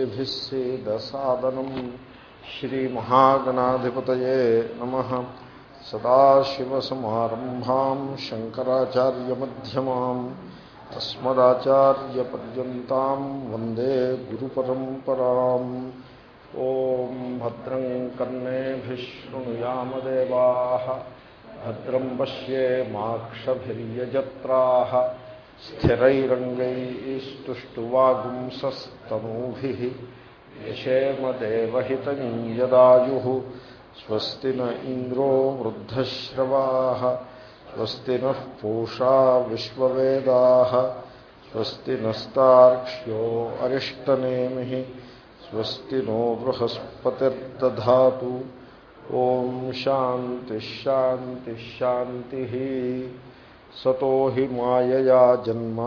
श्रुतिभिः सेदसादनम् श्रीमहागणाधिपतये नमः। सदाशिवसमारम्भाम् शङ्कराचार्यमध्यमाम् अस्मदाचार्यपर्यन्ताम् वंदे गुरुपरम्पराम्। ॐ भद्रं कर्णेभिः शृणुयामदेवाः भद्रं पश्ये माक्षभिर्यजत्राः। स्थिरैरङ्गैस्तुष्टुवागुंसस्तनूभिः यशेमदेवहितं यदायुः स्वस्ति न इन्द्रो वृद्धश्रवाः स्वस्ति नः पूषा विश्ववेदाः स्वस्ति नस्तार्क्ष्यो अरिष्टनेमिः स्वस्ति नो बृहस्पतिर्दधातु ॐ शान्तिश्शान्तिश्शान्तिः सतो हि मायया जन्म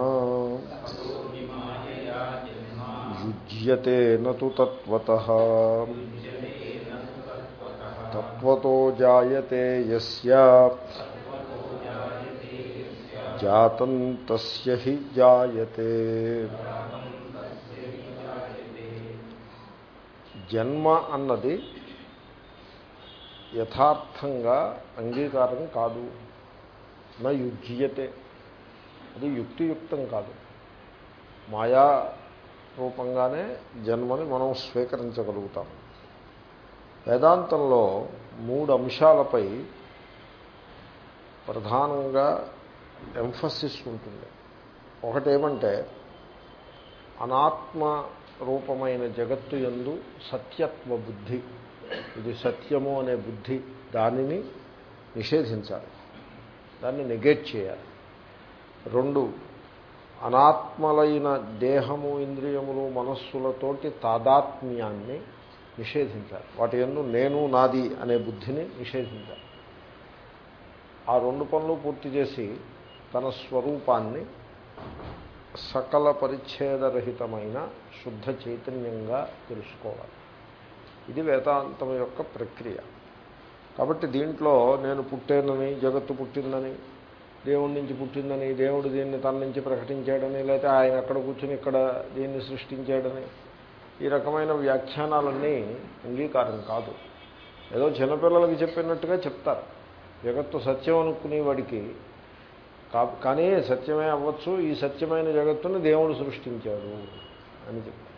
युज्यते न तु तत्त्वतः तत्त्वतो जायते यस्य जातं तस्य हि जायते జన్మ అన్నది యథార్థంగా అంగీకారం కాదు నా యుజ్యతే. అది యుక్తియుక్తం కాదు. మాయా రూపంగానే జన్మని మనం స్వీకరించగలుగుతాం. వేదాంతంలో మూడు అంశాలపై ప్రధానంగా ఎంఫసిస్ ఉంటుంది. ఒకటేమంటే అనాత్మ రూపమైన జగత్తు ఎందు సత్యత్వ బుద్ధి. ఇది సత్యము అనే బుద్ధి దానిని నిషేధించాలి. దాన్ని నెగెట్ చేయాలి. రెండు అనాత్మలైన దేహము ఇంద్రియములు మనస్సులతోటి తాదాత్మ్యాన్ని నిషేధించాలి. వాటి ఎందు నేను నాది అనే బుద్ధిని నిషేధించాలి. ఆ రెండు పనులు పూర్తి చేసి తన స్వరూపాన్ని సకల పరిచ్ఛేదరహితమైన శుద్ధ చైతన్యంగా తెలుసుకోవాలి. ఇది వేదాంతం యొక్క ప్రక్రియ. కాబట్టి దీంట్లో నేను పుట్టానని జగత్తు పుట్టిందని దేవుడి నుంచి పుట్టిందని దేవుడు దీన్ని తన నుంచి ప్రకటించాడని లేకపోతే ఆయన అక్కడ కూర్చుని ఇక్కడ దీన్ని సృష్టించాడని ఈ రకమైన వ్యాఖ్యానాలన్నీ అంగీకారం కాదు. ఏదో చిన్నపిల్లలకి చెప్పినట్టుగా చెప్తారు. జగత్తు సత్యం అనుకునే వాడికి కానీ సత్యమే అవ్వచ్చు ఈ సత్యమైన జగత్తుని దేవుడు సృష్టించాడు అని చెప్తారు.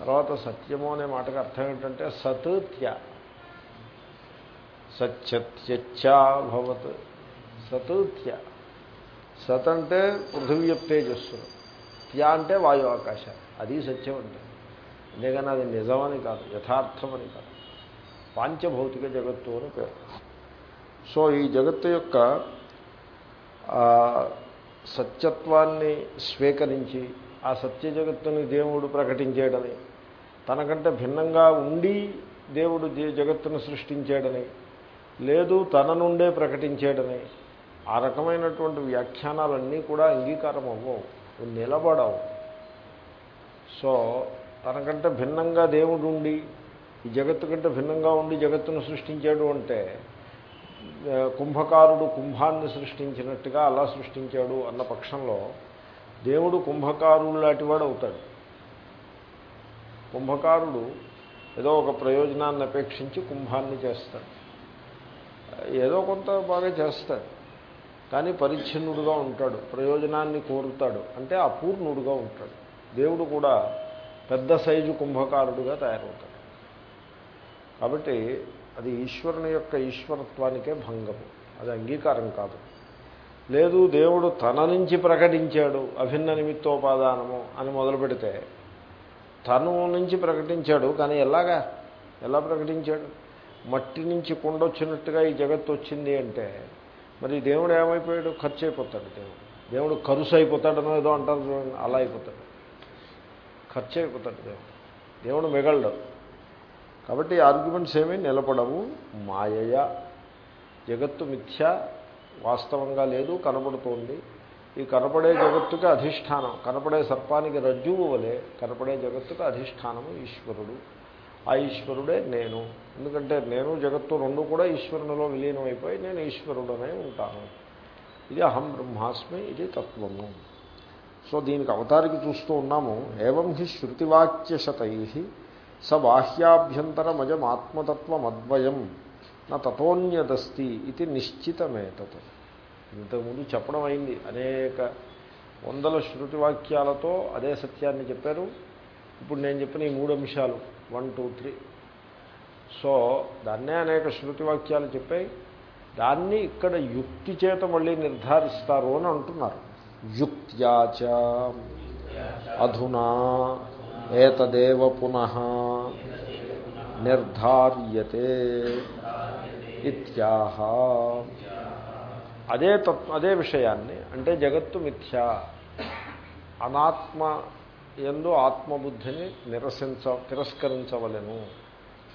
తర్వాత సత్యము అనే మాటకు అర్థం ఏంటంటే సత్ త్య సత్యత్యభవత్ సత్ సత్ అంటే పృథివీ త్య అంటే వాయు ఆకాశం. అది సత్యం అంటే. అంతేగాని అది నిజమని కాదు యథార్థమని కాదు. పాంచభౌతిక జగత్తు అని పేరు. సో ఈ జగత్తు యొక్క సత్యత్వాన్ని స్వీకరించి ఆ సత్య జగత్తుని దేవుడు ప్రకటించేయడని తనకంటే భిన్నంగా ఉండి దేవుడు జగత్తును సృష్టించాడని లేదు తన నుండే ప్రకటించేటని ఆ రకమైనటువంటి వ్యాఖ్యానాలన్నీ కూడా అంగీకారం అవ్వవు నిలబడవు. సో తనకంటే భిన్నంగా దేవుడు ఉండి ఈ జగత్తు కంటే భిన్నంగా ఉండి జగత్తును సృష్టించాడు అంటే కుంభకారుడు కుంభాన్ని సృష్టించినట్టుగా అలా సృష్టించాడు అన్న పక్షంలో దేవుడు కుంభకారుడు లాంటివాడు అవుతాడు. కుంభకారుడు ఏదో ఒక ప్రయోజనాన్ని అపేక్షించి కుంభాన్ని చేస్తాడు. ఏదో కొంత బాగా చేస్తాడు. కానీ పరిచ్ఛిన్నుడుగా ఉంటాడు. ప్రయోజనాన్ని కోరుతాడు. అంటే అపూర్ణుడుగా ఉంటాడు. దేవుడు కూడా పెద్ద సైజు కుంభకారుడుగా తయారవుతాడు. కాబట్టి అది ఈశ్వరుని యొక్క ఈశ్వరత్వానికే భంగము. అది అంగీకారం కాదు. లేదు దేవుడు తన నుంచి ప్రకటించాడు అభిన్న నిమిత్తోపాదానము అని మొదలు పెడితే తను నుంచి ప్రకటించాడు. కానీ ఎలాగా? ఎలా ప్రకటించాడు? మట్టి నుంచి కొండ వచ్చినట్టుగా ఈ జగత్తు వచ్చింది అంటే మరి దేవుడు ఏమైపోయాడు? ఖర్చు అయిపోతాడు దేవుడు. దేవుడు కరుసు అయిపోతాడనో ఏదో అంటారు చూడండి అలా అయిపోతాడు. ఖర్చు అయిపోతాడు దేవుడు. దేవుడు మిగలడు. కాబట్టి ఆర్గ్యుమెంట్స్ ఏమీ నిలబడవు. మాయయ జగత్తు మిథ్య వాస్తవంగా లేదు కనబడుతోంది. ఈ కనపడే జగత్తుకి అధిష్టానం కనపడే సర్పానికి రజ్జువు వలె కనపడే జగత్తుకి అధిష్టానము ఈశ్వరుడు. ఆ ఈశ్వరుడే నేను. ఎందుకంటే నేను జగత్తు రెండు కూడా ఈశ్వరునిలో విలీనమైపోయి నేను ఈశ్వరుడనే ఉంటాను. ఇది అహం బ్రహ్మాస్మి ఇది తత్వము. సో దీనికి అవతారికి చూస్తూ ఉన్నాము ఏవం హి శృతివాక్యశతై స బాహ్యాభ్యంతరమజమాత్మతత్వమద్వయం నా తతోన్యదస్తి ఇది నిశ్చితమేతత్. ఇంతకుముందు చెప్పడం అయింది అనేక వందల శృతివాక్యాలతో అదే సత్యాన్ని చెప్పారు. ఇప్పుడు నేను చెప్పిన ఈ మూడు అంశాలు వన్ టూ త్రీ. సో దాన్నే అనేక శృతి వాక్యాలు చెప్పాయి. దాన్ని ఇక్కడ యుక్తి చేత మళ్ళీ నిర్ధారిస్తారు అని అంటున్నారు. యుక్త్యాచ అధునా ఏతదేవ పునః నిర్ధార్యతే ఇత్యాహ. అదే తత్వ అదే విషయాన్ని అంటే జగత్తు మిథ్య అనాత్మ ఎందు ఆత్మబుద్ధిని నిరసించ తిరస్కరించవలెను.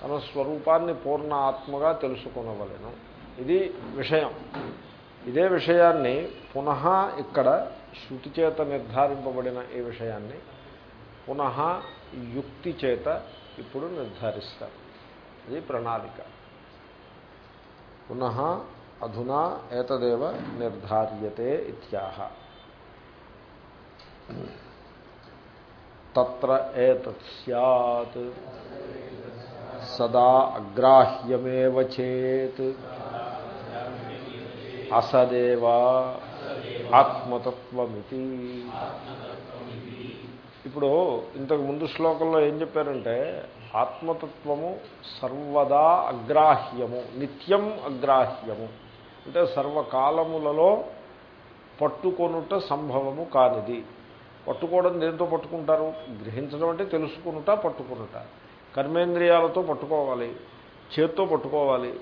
తన స్వరూపాన్ని పూర్ణ ఆత్మగా తెలుసుకునవలను. ఇది విషయం. ఇదే విషయాన్ని పునః ఇక్కడ శృతి చేత నిర్ధారింపబడిన ఈ విషయాన్ని పునః యుక్తి చేత ఇప్పుడు నిర్ధారిస్తారు. ఇది ప్రణాళిక. పునః అధునా ఏతదేవ నిర్ధార్యతే ఇత్యాహ. తత్ర ఏతత్ సత్ సదా అగ్రాహ్యమేవ చేత్. అసదేవా ఆత్మతత్వమితి. ఇప్పుడు ఇంతకు ముందు శ్లోకంలో ఏం చెప్పారంటే ఆత్మతత్వము సర్వదా అగ్రాహ్యము నిత్యం అగ్రాహ్యము. అంటే సర్వకాలములలో పట్టుకొనుట సంభవము కానిది. పట్టుకోవడం దేంతో పట్టుకుంటారు? గ్రహించడం అంటే తెలుసుకునుట పట్టుకునుట. కర్మేంద్రియాలతో పట్టుకోవాలి చేత్తో పట్టుకోవాలి.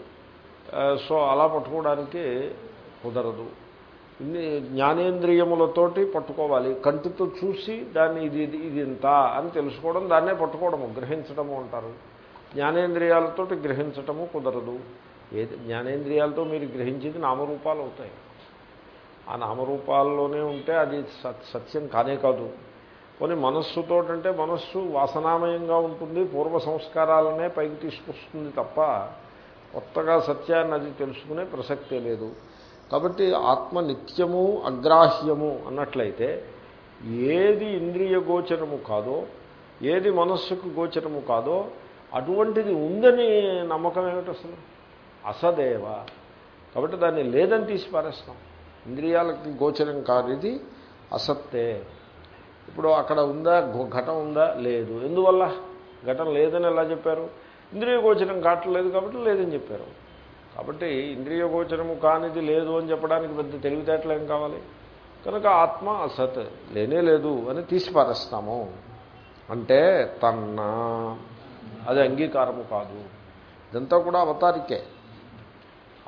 సో అలా పట్టుకోవడానికి కుదరదు. ఇన్ని జ్ఞానేంద్రియములతోటి పట్టుకోవాలి. కంటితో చూసి దాన్ని ఇది ఇది ఇంత అని తెలుసుకోవడం దాన్నే పట్టుకోవడము గ్రహించడము అంటారు. జ్ఞానేంద్రియాలతోటి గ్రహించటము కుదరదు. ఏది? జ్ఞానేంద్రియాలతో మీరు గ్రహించేది నామరూపాలు అవుతాయి. ఆ నామరూపాల్లోనే ఉంటే అది సత్యం కానే కాదు. కొన్ని మనస్సుతో అంటే మనస్సు వాసనామయంగా ఉంటుంది పూర్వ సంస్కారాలనే పైకి తీసుకొస్తుంది తప్ప కొత్తగా సత్యాన్ని అది తెలుసుకునే ప్రసక్తే లేదు. కాబట్టి ఆత్మ నిత్యము అగ్రాహ్యము అన్నట్లయితే ఏది ఇంద్రియ గోచరము కాదో ఏది మనస్సుకు గోచరము కాదో అటువంటిది ఉందని నమ్మకం ఏమిటి అసలు? అసదేవ. కాబట్టి దాన్ని లేదని తీసి పారేస్తాం. ఇంద్రియాలకి గోచరం కానిది అసత్తే. ఇప్పుడు అక్కడ ఉందా ఘటం ఉందా? లేదు. ఎందువల్ల? ఘటన లేదని ఎలా చెప్పారు? ఇంద్రియ గోచరం కావట్లేదు కాబట్టి లేదని చెప్పారు. కాబట్టి ఇంద్రియ గోచరము కానిది లేదు అని చెప్పడానికి పెద్ద తెలివితేటలు ఏం కావాలి? కనుక ఆత్మ అసత్ లేనే లేదు అని తీసిపారేస్తాము. అంటే తన్న. అది అంగీకారము కాదు. ఇదంతా కూడా అవతారికే.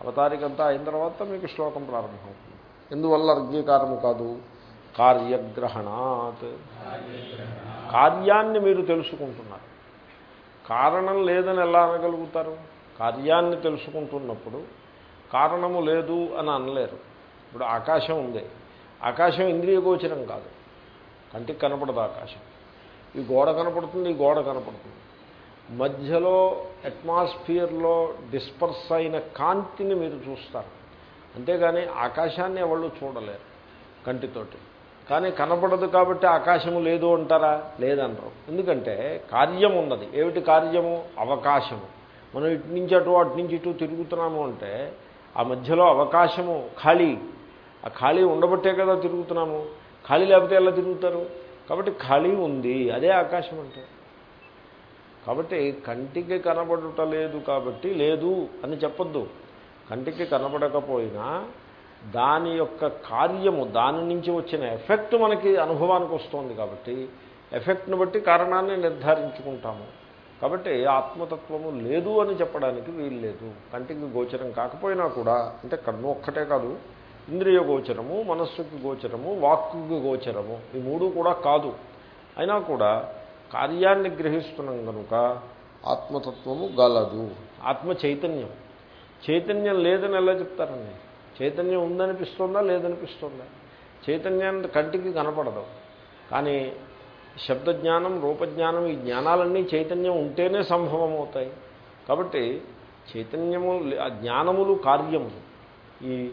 అవతారికంతా అయిన తర్వాత మీకు శ్లోకం ప్రారంభం ఎందువల్ల అంగీకారము కాదు? కార్యగ్రహణాత్. కార్యాన్ని మీరు తెలుసుకుంటున్నారు. కారణం లేదని ఎలా అనగలుగుతారు? కార్యాన్ని తెలుసుకుంటున్నప్పుడు కారణము లేదు అని అనలేరు. ఇప్పుడు ఆకాశం ఉంది. ఆకాశం ఇంద్రియగోచరం కాదు. కంటికి కనపడదు ఆకాశం. ఈ గోడ కనపడుతుంది ఈ గోడ కనపడుతుంది. మధ్యలో అట్మాస్ఫియర్లో డిస్పర్స్ అయిన కాంతిని మీరు చూస్తారు. అంతేగాని ఆకాశాన్ని ఎవళ్ళు చూడలేరు కంటితోటి. కానీ కనపడదు కాబట్టి ఆకాశము లేదు అంటారా? లేదనరు. ఎందుకంటే కార్యం ఉన్నది. ఏమిటి కార్యము? అవకాశము. మనం ఇటు నుంచి అటు అటు నుంచి ఇటు తిరుగుతున్నాము అంటే ఆ మధ్యలో అవకాశము ఖాళీ. ఆ ఖాళీ ఉండబట్టే కదా తిరుగుతున్నాము. ఖాళీ లేకపోతే ఎలా తిరుగుతారు? కాబట్టి ఖాళీ ఉంది. అదే ఆకాశం అంటే. కాబట్టి కంటికి కనబడుట లేదు కాబట్టి లేదు అని చెప్పొద్దు. కంటికి కనబడకపోయినా దాని యొక్క కార్యము దాని నుంచి వచ్చిన ఎఫెక్ట్ మనకి అనుభవానికి వస్తుంది కాబట్టి ఎఫెక్ట్ను బట్టి కారణాన్ని నిర్ధారించుకుంటాము. కాబట్టి ఆత్మతత్వము లేదు అని చెప్పడానికి వీలు లేదు. కంటికి గోచరం కాకపోయినా కూడా అంటే కన్ను ఒక్కటే కాదు ఇంద్రియ గోచరము మనస్సుకి గోచరము వాక్కు గోచరము ఈ మూడు కూడా కాదు. అయినా కూడా కార్యాన్ని గ్రహిస్తున్నాం కనుక ఆత్మతత్వము గలదు. ఆత్మ చైతన్యం. చైతన్యం లేదని ఎలా చెప్తారండి? చైతన్యం ఉందనిపిస్తుందా లేదనిపిస్తుందా? చైతన్యాన్ని కంటికి కనపడదు. కానీ శబ్దజ్ఞానం రూపజ్ఞానం ఈ జ్ఞానాలన్నీ చైతన్యం ఉంటేనే సంభవం అవుతాయి కాబట్టి చైతన్యము జ్ఞానములు కార్యములు. ఈ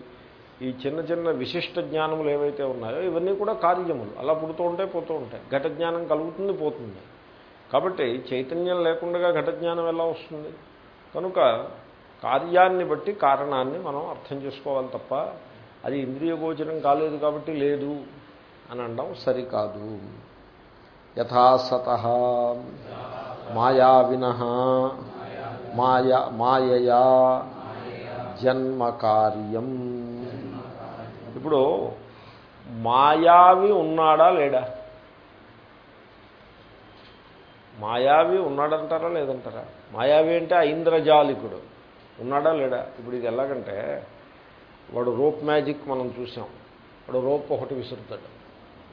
ఈ చిన్న చిన్న విశిష్ట జ్ఞానములు ఏవైతే ఉన్నాయో ఇవన్నీ కూడా కార్యములు. అలా పుడుతూ ఉంటాయి పోతూ ఉంటాయి. ఘట జ్ఞానం కలుగుతుంది పోతుంది. కాబట్టి చైతన్యం లేకుండా ఘట జ్ఞానం ఎలా వస్తుంది? కనుక కార్యాన్ని బట్టి కారణాన్ని మనం అర్థం చేసుకోవాలి తప్ప అది ఇంద్రియ గోచరం కాలేదు కాబట్టి లేదు అని అనడం సరికాదు. యథాసత మాయావిన మాయా మాయయా జన్మ కార్యం. ఇప్పుడు మాయావి ఉన్నాడా లేడా? మాయావి ఉన్నాడంటారా లేదంటారా? మాయావి అంటే ఐంద్రజాలికుడు ఉన్నాడా లేడా? ఇప్పుడు ఇది ఎలాగంటే వాడు రోప్ మ్యాజిక్ మనం చూసాం. వాడు రోప్ ఒకటి విసురుతాడు.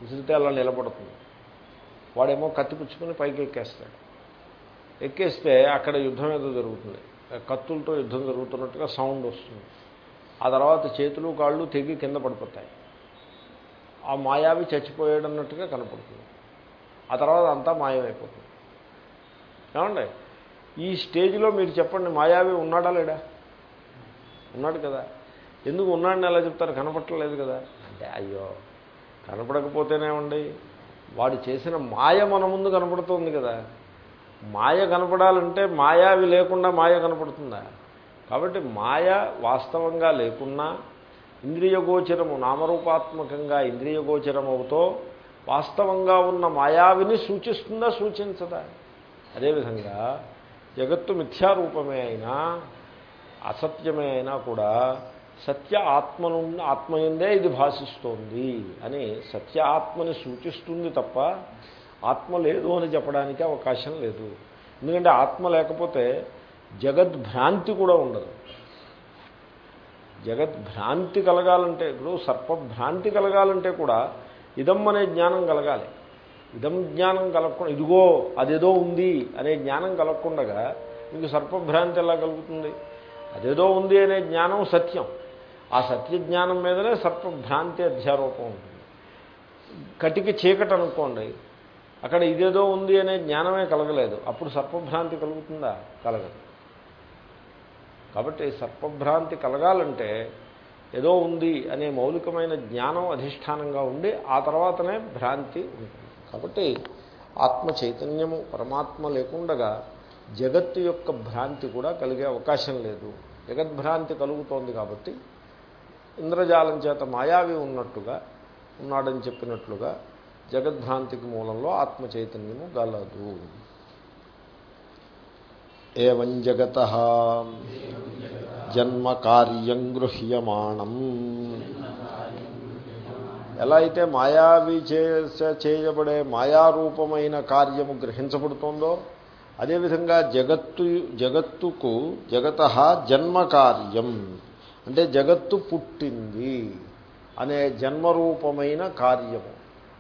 విసిరితే అలా నిలబడుతుంది. వాడేమో కత్తి పుచ్చుకొని పైకి ఎక్కేస్తాడు. ఎక్కేస్తే అక్కడ యుద్ధం ఏదో జరుగుతుంది. కత్తులతో యుద్ధం జరుగుతున్నట్టుగా సౌండ్ వస్తుంది. ఆ తర్వాత చేతులు కాళ్ళు తెగి కింద పడిపోతాయి. ఆ మాయావి చచ్చిపోయాడన్నట్టుగా కనపడుతుంది. ఆ తర్వాత అంతా మాయమైపోతుంది. ఏమండి? ఈ స్టేజ్లో మీరు చెప్పండి మాయావి ఉన్నాడా లేడా? ఉన్నాడు కదా. ఎందుకు ఉన్నాడని ఎలా చెప్తారు? కనపట్టలేదు కదా. అంటే అయ్యో కనపడకపోతేనేమండి వాడు చేసిన మాయ మన ముందు కనపడుతుంది కదా. మాయ కనపడాలంటే మాయావి లేకుండా మాయ కనపడుతుందా? కాబట్టి మాయ వాస్తవంగా లేకున్నా ఇంద్రియగోచరము నామరూపాత్మకంగా ఇంద్రియగోచరమవుతో వాస్తవంగా ఉన్న మాయావిని సూచిస్తుందా సూచించదా? అదేవిధంగా జగత్తు మిథ్యారూపమే అయినా అసత్యమే అయినా కూడా సత్య ఆత్మను ఆత్మయందే ఇది భాషిస్తోంది అని సత్య ఆత్మని సూచిస్తుంది తప్ప ఆత్మ లేదు అని చెప్పడానికి అవకాశం లేదు. ఎందుకంటే ఆత్మ లేకపోతే జగద్భ్రాంతి కూడా ఉండదు. జగద్భ్రాంతి కలగాలంటే ఇప్పుడు సర్పభ్రాంతి కలగాలంటే కూడా ఇదమ్మనే జ్ఞానం కలగాలి. ఇదం జ్ఞానం కలగకుండా ఇదిగో అదేదో ఉంది అనే జ్ఞానం కలగకుండగా మీకు సర్పభ్రాంతి ఎలా కలుగుతుంది? అదేదో ఉంది అనే జ్ఞానం సత్యం. ఆ సత్య జ్ఞానం మీదనే సర్పభ్రాంతి అధ్యారూపం ఉంటుంది. కటికి చీకటి అనుకోండి అక్కడ ఇదేదో ఉంది అనే జ్ఞానమే కలగలేదు. అప్పుడు సర్పభ్రాంతి కలుగుతుందా? కలగదు. కాబట్టి సర్పభ్రాంతి కలగాలంటే ఏదో ఉంది అనే మౌలికమైన జ్ఞానం అధిష్టానంగా ఉండి ఆ తర్వాతనే భ్రాంతి ఉంటుంది. కాబట్టి ఆత్మ చైతన్యము పరమాత్మ లేకుండగా జగత్తు యొక్క భ్రాంతి కూడా కలిగే అవకాశం లేదు. జగద్భ్రాంతి కలుగుతోంది కాబట్టి ఇంద్రజాలం చేత మాయావి ఉన్నట్టుగా ఉన్నాడని చెప్పినట్లుగా జగద్భ్రాంతికి మూలంలో ఆత్మ చైతన్యము గలదు. ఏం జగత జన్మ కార్యం గృహ్యమాణం. ఎలా అయితే మాయావి చేయబడే మాయారూపమైన కార్యము గ్రహించబడుతోందో అదేవిధంగా జగత్తు జగత్తుకు జగత జన్మకార్యం అంటే జగత్తు పుట్టింది అనే జన్మరూపమైన కార్యము.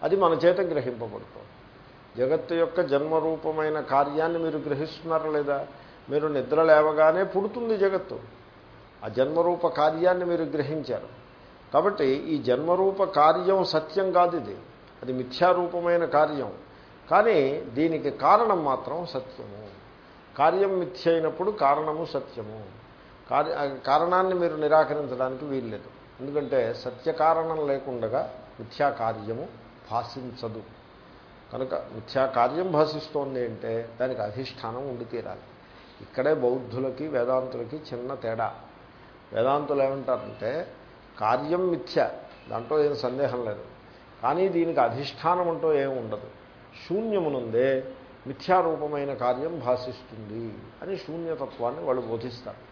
అది మన చేత గ్రహింపబడుతుంది. జగత్తు యొక్క జన్మరూపమైన కార్యాన్ని మీరు గ్రహిస్తున్నారా లేదా? మీరు నిద్ర లేవగానే పుడుతుంది జగత్తు. ఆ జన్మరూప కార్యాన్ని మీరు గ్రహించారు. కాబట్టి ఈ జన్మరూప కార్యం సత్యం కాదు ఇది. అది మిథ్యారూపమైన కార్యం. కానీ దీనికి కారణం మాత్రం సత్యము. కార్యం మిథ్య అయినప్పుడు కారణము సత్యము. కారణాన్ని మీరు నిరాకరించడానికి వీల్లేదు. ఎందుకంటే సత్యకారణం లేకుండగా మిథ్యా కార్యము భాషించదు. కనుక మిథ్యా కార్యం భాషిస్తోంది అంటే దానికి అధిష్టానం ఉండి తీరాలి. ఇక్కడే బౌద్ధులకి వేదాంతులకి చిన్న తేడా. వేదాంతులు ఏమంటారంటే కార్యం మిథ్య. దాంట్లో ఏం సందేహం లేదు. కానీ దీనికి అధిష్టానం అంటూ ఏమి ఉండదు. శూన్యమునుందే మిథ్యారూపమైన కార్యం భాషిస్తుంది అని శూన్యతత్వాన్ని వాళ్ళు బోధిస్తారు.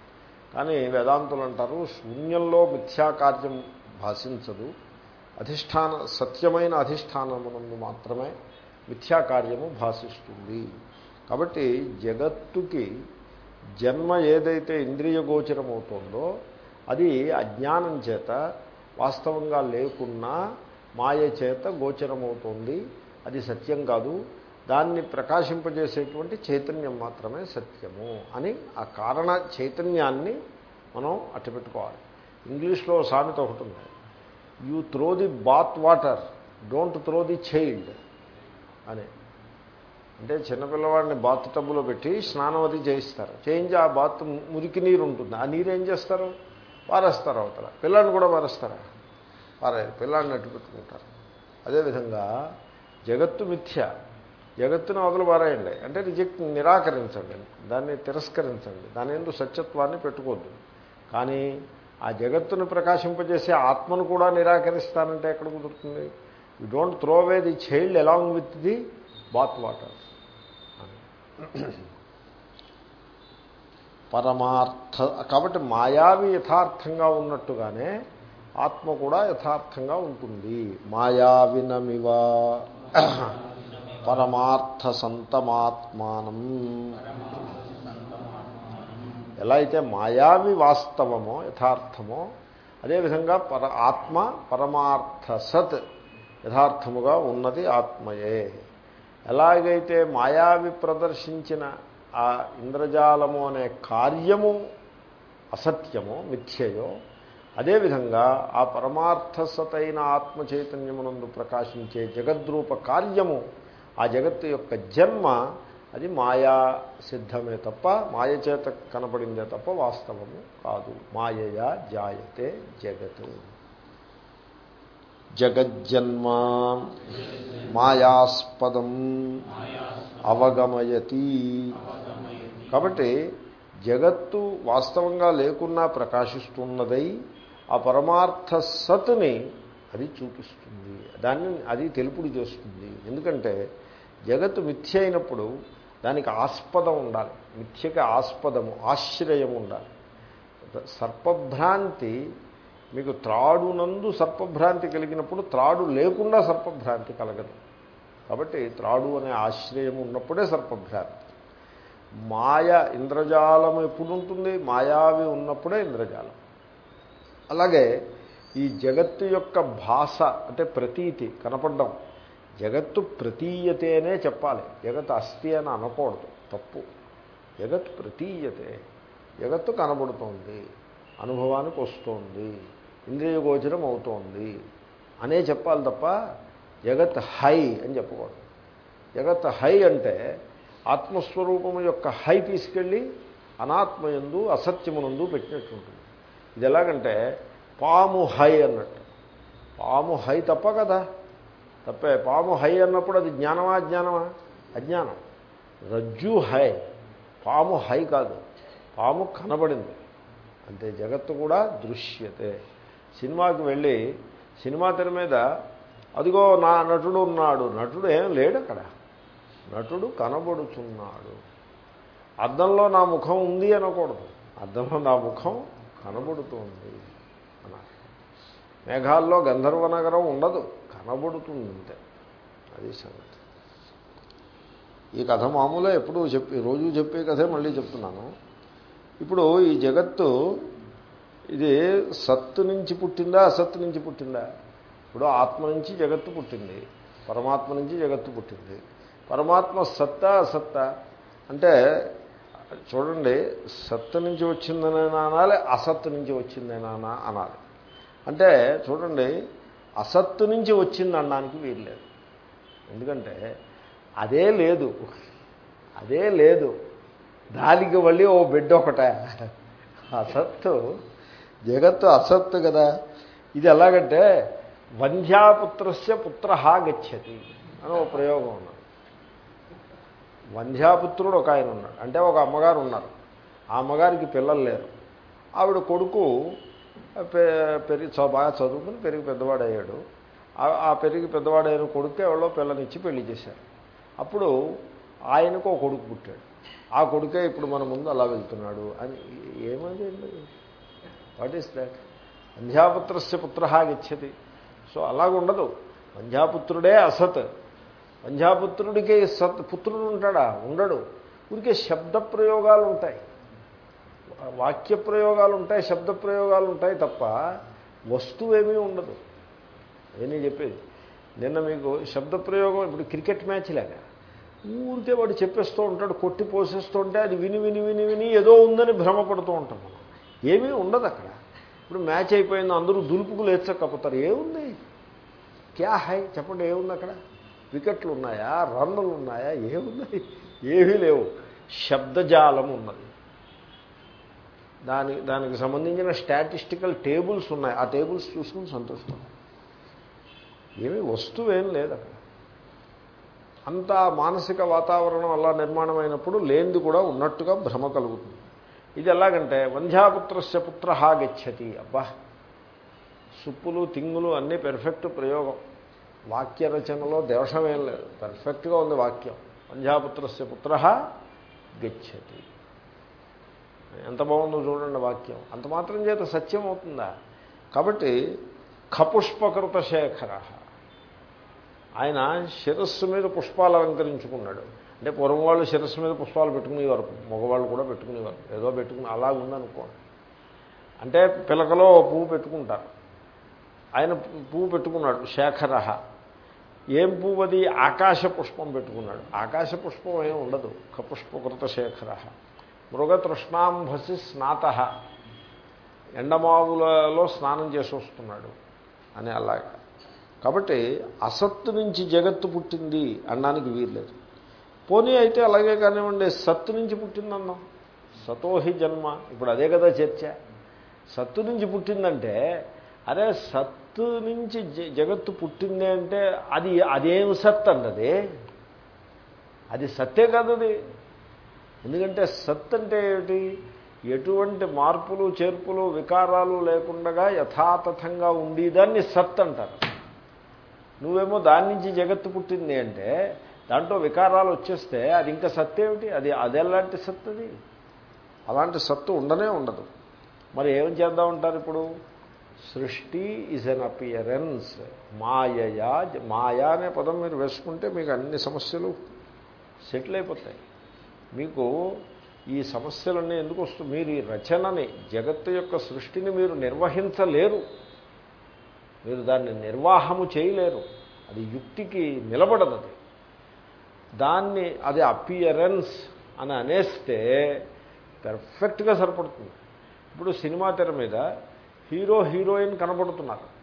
కానీ వేదాంతులు అంటారు శూన్యంలో మిథ్యా కార్యం భాషించదు. అధిష్టాన సత్యమైన అధిష్టానమునందు మాత్రమే మిథ్యా కార్యము భాషిస్తుంది. కాబట్టి జగత్తుకి జన్మ ఏదైతే ఇంద్రియ గోచరమవుతుందో అది అజ్ఞానం చేత వాస్తవంగా లేకున్నా మాయ చేత గోచరమవుతుంది. అది సత్యం కాదు. దాన్ని ప్రకాశింపజేసేటువంటి చైతన్యం మాత్రమే సత్యము అని ఆ కారణ చైతన్యాన్ని మనం అట్టపెట్టుకోవాలి. ఇంగ్లీష్లో సామెత ఒకటి ఉంది. You throw the bath water don't throw the child అని. అంటే చిన్నపిల్లవాడిని బాత్ టబ్బులో పెట్టి స్నానం అది చేయిస్తారు. చేయించి ఆ బాత్ మురికి నీరు ఉంటుంది. ఆ నీరు ఏం చేస్తారు? పారేస్తారు అవతల. పిల్లాన్ని కూడా పారేస్తారా పారారు పిల్లాన్ని అట్టు పెట్టుకుంటారు. అదేవిధంగా జగత్తు మిథ్య. జగత్తును అవతల పారాయండి అంటే రిజెక్ట్ నిరాకరించండి. దాన్ని తిరస్కరించండి. దాని ఎందు సత్యత్వాన్ని పెట్టుకోవద్దు కానీ ఆ జగత్తును ప్రకాశింపజేసే ఆత్మను కూడా నిరాకరిస్తానంటే ఎక్కడ కుదురుతుంది? You don't throw away the child along with the bath water పరమార్థ కాబట్టి మాయావి యథార్థంగా ఉన్నట్టుగానే ఆత్మ కూడా యథార్థంగా ఉంటుంది. మాయావినమివ. పరమార్థ సంతమాత్మానం ఎలా అయితే మాయావి వాస్తవమో యథార్థమో అదేవిధంగా పర ఆత్మ పరమార్థ సత్ యథార్థముగా ఉన్నది ఆత్మయే. ఎలాగైతే మాయావి ప్రదర్శించిన ఆ ఇంద్రజాలము అనే కార్యము అసత్యమో మిథ్యయో అదేవిధంగా ఆ పరమార్థసతైన ఆత్మ చైతన్యమునందు ప్రకాశించే జగద్రూప కార్యము ఆ జగత్తు యొక్క జన్మ అది మాయా సిద్ధమే తప్ప మాయ చేత కనపడిందే తప్ప వాస్తవము కాదు. మాయయా జాయతే జగత్. జగజ్జన్మ మాయాస్పదం అవగమయతి. కాబట్టి జగత్తు వాస్తవంగా లేకున్నా ప్రకాశిస్తున్నదై ఆ పరమార్థ సత్ని అది చూపిస్తుంది. దాన్ని అది తెలుపుడు చేస్తుంది. ఎందుకంటే జగత్తు మిథ్య అయినప్పుడు దానికి ఆస్పదం ఉండాలి. మిథ్యకి ఆస్పదము ఆశ్రయం ఉండాలి. సర్పభ్రాంతి మీకు త్రాడునందు సర్పభ్రాంతి కలిగినప్పుడు త్రాడు లేకుండా సర్పభ్రాంతి కలగదు. కాబట్టి త్రాడు అనే ఆశ్రయం ఉన్నప్పుడే సర్పభ్రాంతి. మాయ ఇంద్రజాలం ఎప్పుడు ఉంటుంది? మాయావి ఉన్నప్పుడే ఇంద్రజాలం. అలాగే ఈ జగత్తు యొక్క భాష అంటే ప్రతీతి కనపడడం జగత్తు ప్రతీయతేనే చెప్పాలి. జగత్ అస్థి అని అనకూడదు తప్పు. జగత్ ప్రతీయతే జగత్తు కనబడుతోంది అనుభవానికి వస్తోంది. ఇంద్రియగోచరం అవుతోంది అనే చెప్పాలి తప్ప జగత్ హై అని చెప్పకూడదు. జగత్ హై అంటే ఆత్మస్వరూపం యొక్క హై తీసుకెళ్ళి అనాత్మయందు అసత్యమునందు పెట్టినట్టుంటుంది ఇది ఎలాగంటే పాము హై అన్నట్టు. పాము హై తప్ప కదా. తప్పే పాము హై అన్నప్పుడు అది జ్ఞానమా అజ్ఞానమా? అజ్ఞానం. రజ్జు హై. పాము హై కాదు. పాము కనబడింది. అంతే జగత్తు కూడా దృశ్యతే. సినిమాకి వెళ్ళి సినిమా తెర మీద అదిగో నా నటుడు ఉన్నాడు. నటుడు ఏం లేడు అక్కడ. నటుడు కనబడుతున్నాడు. అద్దంలో నా ముఖం ఉంది అనకూడదు. అద్దంలో నా ముఖం కనబడుతుంది అన్నారు. మేఘాల్లో గంధర్వ నగరం ఉండదు. కనబడుతుంది అంతే. అది సంగతి. ఈ కథ మామూలే. ఎప్పుడు చెప్పి రోజు చెప్పే కథే మళ్ళీ చెప్తున్నాను. ఇప్పుడు ఈ జగత్తు ఇది సత్తు నుంచి పుట్టిందా అసత్తు నుంచి పుట్టిందా? ఇప్పుడు ఆత్మ నుంచి జగత్తు పుట్టింది పరమాత్మ నుంచి జగత్తు పుట్టింది. పరమాత్మ సత్తా అసత్తా? అంటే చూడండి సత్తు నుంచి వచ్చిందనైనా అనాలి అసత్తు నుంచి వచ్చిందైనా అనాలి. అంటే చూడండి అసత్తు నుంచి వచ్చింది అనడానికి వీల్లేదు ఎందుకంటే అదే లేదు. అదే లేదు. దానికి మళ్ళీ ఓ బిడ్డ ఒకటే. అసత్తు జగత్తు అసత్తు కదా. ఇది ఎలాగంటే వంధ్యాపుత్రస్య పుత్ర గచ్చతి అని ఒక ప్రయోగం ఉన్నది. వంధ్యాపుత్రుడు ఒక ఆయన ఉన్నాడు. అంటే ఒక అమ్మగారు ఉన్నారు. ఆ అమ్మగారికి పిల్లలు లేరు. ఆవిడ కొడుకు పెరిగి బాగా చదువుకుని పెరిగి పెద్దవాడయ్యాడు. ఆ పెరిగి పెద్దవాడైన కొడుకు ఎవరో పిల్లనిచ్చి పెళ్ళి చేశారు. అప్పుడు ఆయనకు ఒక కొడుకు పుట్టాడు. ఆ కొడుకే ఇప్పుడు మన ముందు అలా వెళ్తున్నాడు అని ఏమైంది వాట్ ఈస్ దాట్? వంధ్యాపుత్రస్య పుత్ర గచ్చతి సో అలాగుండదు. వంధ్యాపుత్రుడే అసత్. వంధ్యాపుత్రుడికి సత్ పుత్రుడు ఉంటాడా? ఉండడు. ఊరికే శబ్ద ప్రయోగాలు ఉంటాయి వాక్య ప్రయోగాలు ఉంటాయి శబ్ద ప్రయోగాలు ఉంటాయి తప్ప వస్తువు ఏమీ ఉండదు. అదే చెప్పేది. నిన్న మీకు శబ్ద ప్రయోగం ఇప్పుడు క్రికెట్ మ్యాచ్ లాగా. ఊరికే వాడు చెప్పేస్తూ ఉంటాడు కొట్టి పోసేస్తూ ఉంటే అది విని విని విని విని ఏదో ఉందని భ్రమపడుతూ ఉంటాం మనం. ఏమీ ఉండదు అక్కడ. ఇప్పుడు మ్యాచ్ అయిపోయింది అందరూ దులుపుకు లేచకపోతారు. ఏముంది? క్యా హై? చెప్పండి ఏముంది అక్కడ? వికెట్లు ఉన్నాయా? రన్నులు ఉన్నాయా? ఏమున్నాయి? ఏమీ లేవు. శబ్దజాలం ఉన్నది. దాని దానికి సంబంధించిన స్టాటిస్టికల్ టేబుల్స్ ఉన్నాయి. ఆ టేబుల్స్ చూసుకుని సంతోషం ఏమీ వస్తువు ఏం లేదు అక్కడ. అంత మానసిక వాతావరణం అలా నిర్మాణమైనప్పుడు లేనిది కూడా ఉన్నట్టుగా భ్రమ కలుగుతుంది. ఇది ఎలాగంటే వంధ్యాపుత్రస్య పుత్ర గచ్చతి. అబ్బా సుప్పులు తింగులు అన్నీ పెర్ఫెక్ట్ ప్రయోగం. వాక్య రచనలో దోషమేం లేదు. పర్ఫెక్ట్గా ఉంది వాక్యం. వంధ్యాపుత్రస్య పుత్ర గచ్చతి. ఎంత బాగుందో చూడండి వాక్యం. అంత మాత్రం చేత సత్యం అవుతుందా? కాబట్టి ఖపుష్పకృత శేఖర ఆయన శిరస్సు మీద పుష్పాలు అలంకరించుకున్నాడు. అంటే పూర్వం వాళ్ళు శిరస్సు మీద పుష్పాలు పెట్టుకునేవారు మగవాళ్ళు కూడా పెట్టుకునేవారు. ఏదో పెట్టుకుని అలా ఉందనుకోండి. అంటే పిలకలో పువ్వు పెట్టుకుంటారు. ఆయన పువ్వు పెట్టుకున్నాడు శేఖర ఏం పువ్వు అది? ఆకాశ పుష్పం పెట్టుకున్నాడు. ఆకాశ పుష్పం ఏమి ఉండదు. కపుష్పకృత శేఖర మృగతృష్ణాంభసి స్నాత ఎండమావులలో స్నానం చేసి వస్తున్నాడు అని అలాగా. కాబట్టి అసత్తు నుంచి జగత్తు పుట్టింది అనడానికి వీర్లేదు పోనీ అయితే అలాగే కానివ్వండి సత్తు నుంచి పుట్టిందన్నాం. సతోహి జన్మ. ఇప్పుడు అదే కదా చర్చ. సత్తు నుంచి పుట్టిందంటే అరే సత్తు నుంచి జగత్తు పుట్టింది అంటే అది అదేం సత్ అండి అది సత్తే కదది. ఎందుకంటే సత్ అంటే ఏమిటి? ఎటువంటి మార్పులు చేర్పులు వికారాలు లేకుండా యథాతథంగా ఉండేదాన్ని సత్ అంటారు. నువ్వేమో దాని నుంచి జగత్తు పుట్టింది అంటే దాంట్లో వికారాలు వచ్చేస్తే అది ఇంకా సత్తు ఏమిటి? అది అదెలాంటి సత్తు అది? అలాంటి సత్తు ఉండనే ఉండదు. మరి ఏం చేద్దామంటారు ఇప్పుడు? సృష్టి ఈజ్ అన్ అపియరెన్స్ మాయయా మాయా అనే పదం మీరు వేసుకుంటే మీకు అన్ని సమస్యలు సెటిల్ అయిపోతాయి. మీకు ఈ సమస్యలన్నీ ఎందుకు వస్తుంది మీరు ఈ రచనని జగత్తు యొక్క సృష్టిని మీరు నిర్వహించలేరు. మీరు దాన్ని నిర్వాహము చేయలేరు. అది యుక్తికి నిలబడదు అది. దాన్ని అది అపియరెన్స్ అని అనేస్తే పెర్ఫెక్ట్గా సరిపడుతుంది. ఇప్పుడు సినిమా తెర మీద హీరో హీరోయిన్ కనబడుతున్నారు.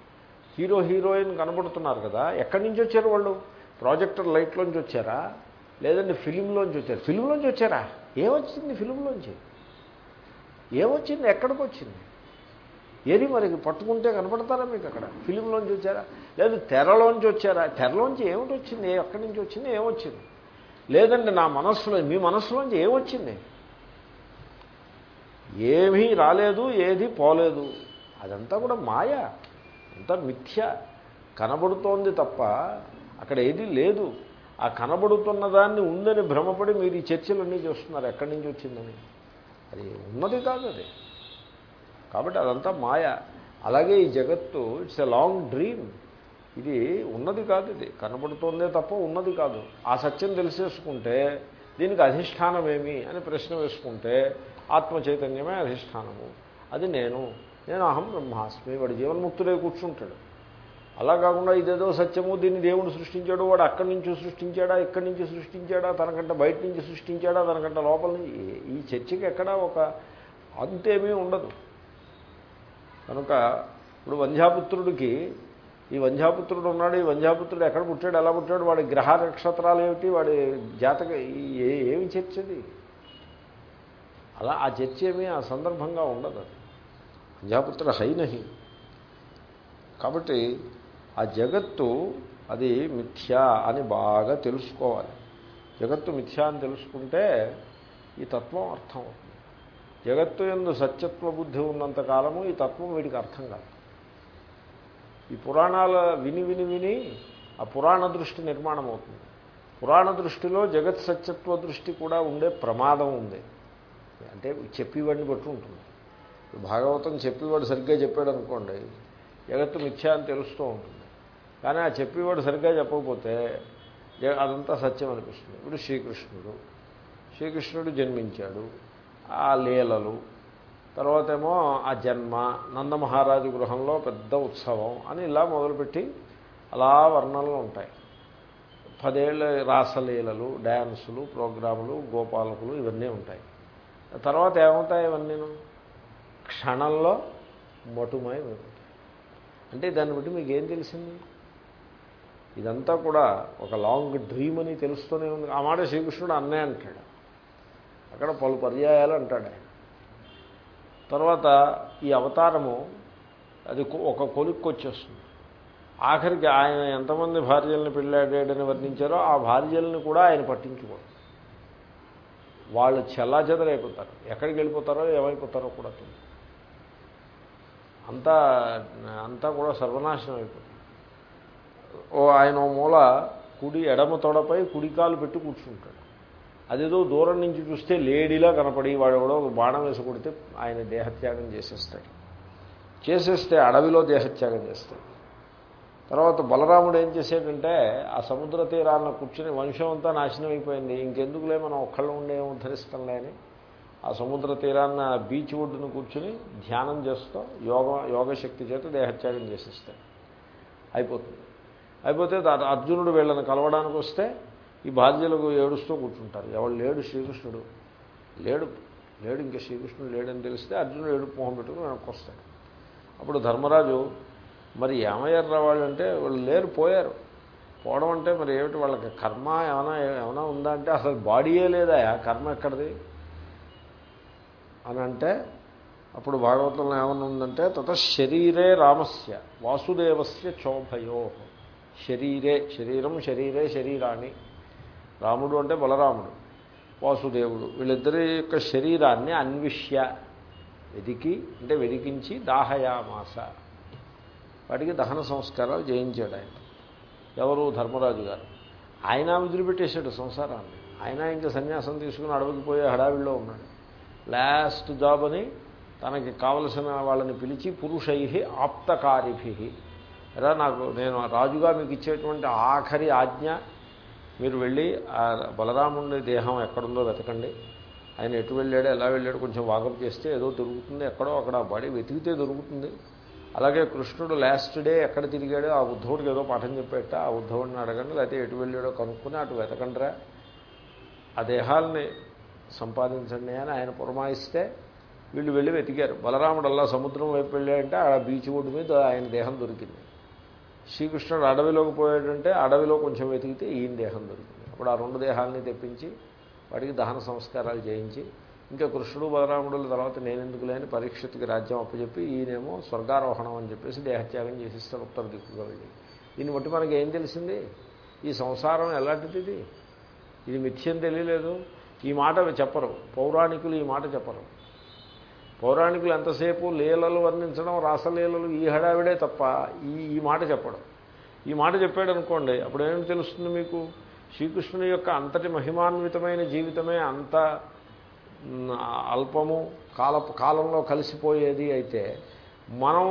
హీరో హీరోయిన్ కనబడుతున్నారు కదా ఎక్కడి నుంచి వచ్చారు వాళ్ళు? ప్రాజెక్టర్ లైట్లోంచి వచ్చారా? లేదంటే ఫిలింలోంచి వచ్చారు? ఫిలింలోంచి వచ్చారా? ఏమొచ్చింది ఫిలింలోంచి? ఏమొచ్చింది? ఎక్కడికి వచ్చింది ఏది మరి? పట్టుకుంటే కనపడతారా మీకు అక్కడ? ఫిలింలోంచి వచ్చారా? లేదు తెరలోంచి వచ్చారా? తెరలోంచి ఏమిటి వచ్చింది ఎక్కడి నుంచి వచ్చింది? ఏమొచ్చింది? లేదండి నా మనస్సులో మీ మనస్సులోంచి ఏమొచ్చింది? ఏమీ రాలేదు ఏది పోలేదు. అదంతా కూడా మాయ. అంతా మిథ్య. కనబడుతోంది తప్ప అక్కడ ఏది లేదు. ఆ కనబడుతున్న దాన్ని ఉందని భ్రమపడి మీరు ఈ చర్చలన్నీ చూస్తున్నారు. ఎక్కడి నుంచి వచ్చిందని? అది ఉన్నది కాదు అది. కాబట్టి అదంతా మాయ. అలాగే ఈ జగత్తు ఇట్స్ ఎ లాంగ్ డ్రీమ్ ఇది ఉన్నది కాదు ఇది. కనబడుతోందే తప్ప ఉన్నది కాదు. ఆ సత్యం తెలిసేసుకుంటే దీనికి అధిష్టానం ఏమి అని ప్రశ్న వేసుకుంటే ఆత్మ చైతన్యమే అధిష్టానము. అది నేను. నేను అహం బ్రహ్మాస్మి. వాడు జీవన్ముక్తుడే కూర్చుంటాడు. అలా కాకుండా ఇదేదో సత్యము దీన్ని దేవుడు సృష్టించాడు వాడు అక్కడి నుంచి సృష్టించాడా ఇక్కడి నుంచి సృష్టించాడా తనకంటే బయట నుంచి సృష్టించాడా తనకంటే లోపల నుంచి. ఈ చర్చకి ఎక్కడా ఒక అంతేమీ ఉండదు. కనుక ఇప్పుడు వంధ్యాపుత్రుడికి ఈ వంధ్యాపుత్రుడు ఉన్నాడు ఈ వంధ్యాపుత్రుడు ఎక్కడ పుట్టాడు ఎలా పుట్టాడు వాడి గ్రహ నక్షత్రాలు ఏమిటి వాడి జాతక ఏమి చర్చది? అలా ఆ చర్చ ఏమీ ఆ సందర్భంగా ఉండదు అది. వంధ్యాపుత్రుడు హైనహి కాబట్టి ఆ జగత్తు అది మిథ్యా అని బాగా తెలుసుకోవాలి. జగత్తు మిథ్యా అని తెలుసుకుంటే ఈ తత్వం అర్థం అవుతుంది. జగత్తు ఎందు సత్యత్వ బుద్ధి ఉన్నంత కాలము ఈ తత్వం వీడికి అర్థం కాదు. ఈ పురాణాల విని విని విని ఆ పురాణ దృష్టి నిర్మాణం అవుతుంది. పురాణ దృష్టిలో జగత్ సత్యత్వ దృష్టి కూడా ఉండే ప్రమాదం ఉంది. అంటే చెప్పేవాడిని బట్టి ఉంటుంది. భాగవతం చెప్పేవాడు సరిగ్గా చెప్పాడు అనుకోండి జగత్తు మిథ్యా అని తెలుస్తూ ఉంటుంది. కానీ ఆ చెప్పేవాడు సరిగ్గా చెప్పకపోతే అదంతా సత్యం అనిపిస్తుంది. ఇప్పుడు శ్రీకృష్ణుడు శ్రీకృష్ణుడు జన్మించాడు. ఆ లీలలు. తర్వాత ఏమో ఆ జన్మ నందమహారాజు గృహంలో పెద్ద ఉత్సవం అని ఇలా మొదలుపెట్టి అలా వర్ణనలు ఉంటాయి. పదేళ్ళ రాసలీలలు డ్యాన్సులు ప్రోగ్రాములు గోపాలకులు ఇవన్నీ ఉంటాయి. తర్వాత ఏమవుతాయి ఇవన్నీ క్షణంలో మటుమై అంటే దాన్ని బట్టి మీకు ఏం తెలిసింది? ఇదంతా కూడా ఒక లాంగ్ డ్రీమ్ అని తెలుస్తూనే ఉంది. ఆ మాట శ్రీకృష్ణుడు అన్నే అంటాడు. అక్కడ పలు పర్యాయాలు అంటాడు తర్వాత ఈ అవతారము అది ఒక కొలుక్కి వచ్చేస్తుంది ఆఖరికి ఆయన ఎంతమంది భార్యలను పెళ్ళాడాడని వర్ణించారో ఆ భార్యలను కూడా ఆయన పట్టించుకోడు. వాళ్ళు చెల్లాచెదరైపోతారు. ఎక్కడికి వెళ్ళిపోతారో ఏమైపోతారో కూడా తెలియదు. అంతా అంతా కూడా సర్వనాశనం అయిపోతుంది. ఓ ఆయన ఓ మూల కుడి ఎడమ తొడపై కుడికాలు పెట్టి కూర్చుంటాడు. అదేదో దూరం నుంచి చూస్తే లేడీలా కనపడి వాడు కూడా ఒక బాణం వేసి కొడితే ఆయన దేహత్యాగం చేసేస్తాడు చేసేస్తే అడవిలో దేహత్యాగం చేస్తాడు తర్వాత బలరాముడు ఏం చేసేటంటే ఆ సముద్ర తీరాలను కూర్చుని వంశం అంతా నాశనం అయిపోయింది ఇంకెందుకులే మనం ఒక్కళ్ళు ఉండే ఉద్ధరిస్తాంలే అని ఆ సముద్ర తీరాన్న బీచ్ ఒడ్డును కూర్చుని ధ్యానం చేస్తూ యోగ యోగశక్తి చేత దేహత్యాగం చేసేస్తాడు అయిపోతుంది. అయిపోతే అర్జునుడు వీళ్ళని కలవడానికి వస్తే ఈ బాధ్యులకు ఏడుస్తూ కూర్చుంటారు. ఎవడు లేడు శ్రీకృష్ణుడు. లేడు లేడు ఇంకా శ్రీకృష్ణుడు లేడని తెలిస్తే అర్జునుడు ఏడుపు మొహం పెట్టుకుని వెనక్కి వస్తాడు. అప్పుడు ధర్మరాజు మరి ఏమయ్యారా వాళ్ళు అంటే వాళ్ళు లేరు పోయారు. పోవడం అంటే మరి ఏమిటి? వాళ్ళకి కర్మ ఏమైనా ఏమైనా ఉందా అంటే అసలు బాడీయే లేదా? కర్మ ఎక్కడిది? అని అంటే అప్పుడు భాగవతంలో ఏమైనా ఉందంటే తత శరీరే రామస్య వాసుదేవస్య చోభయో. శరీరే శరీరం శరీరే శరీరాన్ని రాముడు అంటే బలరాముడు వాసుదేవుడు. వీళ్ళిద్దరి యొక్క శరీరాన్ని అన్విష్య వెదికి అంటే వెదికించి దాహయామాస. వాటికి దహన సంస్కారాలు చేయించాడు ఆయన. ఎవరు? ధర్మరాజు గారు. ఆయన వదిలిపెట్టేశాడు సంసారాన్ని. ఆయన ఇంకా సన్యాసం తీసుకుని అడవికి పోయే హడావిడిలో ఉన్నాడు. లాస్ట్ జాబ్ అని తనకి కావలసిన వాళ్ళని పిలిచి పురుషై ఆప్తకారిభి. ఎలా నాకు నేను రాజుగా మీకు ఇచ్చేటువంటి ఆఖరి ఆజ్ఞ మీరు వెళ్ళి ఆ బలరాముడి దేహం ఎక్కడుందో వెతకండి. ఆయన ఎటు వెళ్ళాడు ఎలా వెళ్ళాడు కొంచెం వాకప్ చేస్తే ఏదో దొరుకుతుంది ఎక్కడో అక్కడ బాడీ వెతికితే దొరుకుతుంది. అలాగే కృష్ణుడు లాస్ట్ డే ఎక్కడ తిరిగాడో ఆ ఉద్ధవుడికి ఏదో పాఠం చెప్పేట ఆ ఉద్ధవుడిని అడగండి లేకపోతే ఎటు వెళ్ళాడో కనుక్కుని అటు వెతకండిరా. ఆ దేహాలని సంపాదించండి అని ఆయన పురమాయిస్తే వీళ్ళు వెళ్ళి వెతికారు. బలరాముడు అలా సముద్రం వైపు వెళ్ళాడంటే ఆ బీచ్ ఒడ్డు మీద ఆయన దేహం దొరికింది. శ్రీకృష్ణుడు అడవిలోకి పోయాడంటే అడవిలో కొంచెం వెతికితే ఈయన దేహం దొరికింది అప్పుడు ఆ రెండు దేహాలని తెప్పించి వాటికి దహన సంస్కారాలు చేయించి ఇంకా కృష్ణుడు బలరాముడుల తర్వాత నేనెందుకు లేని పరీక్షత్కి రాజ్యం అప్పచెప్పి ఈయనేమో స్వర్గారోహణం అని చెప్పేసి దేహత్యాగం చేసిస్తాడు ఉత్తర దిక్కుగా వెళ్ళి. దీన్ని బట్టి మనకి ఏం తెలిసింది? ఈ సంసారం ఎలాంటిది ఇది? ఇది మిథ్యం తెలియలేదు. ఈ మాట చెప్పరు. పౌరాణికులు ఈ మాట చెప్పరు. పౌరాణికులు ఎంతసేపు లీలలు వర్ణించడం రాసలీలలు ఈ హడావిడే తప్ప ఈ ఈ మాట చెప్పడం. ఈ మాట చెప్పాడు అనుకోండి అప్పుడు ఏం తెలుస్తుంది మీకు? శ్రీకృష్ణుని యొక్క అంతటి మహిమాన్వితమైన జీవితమే అంత అల్పము కాల కాలంలో కలిసిపోయేది అయితే మనం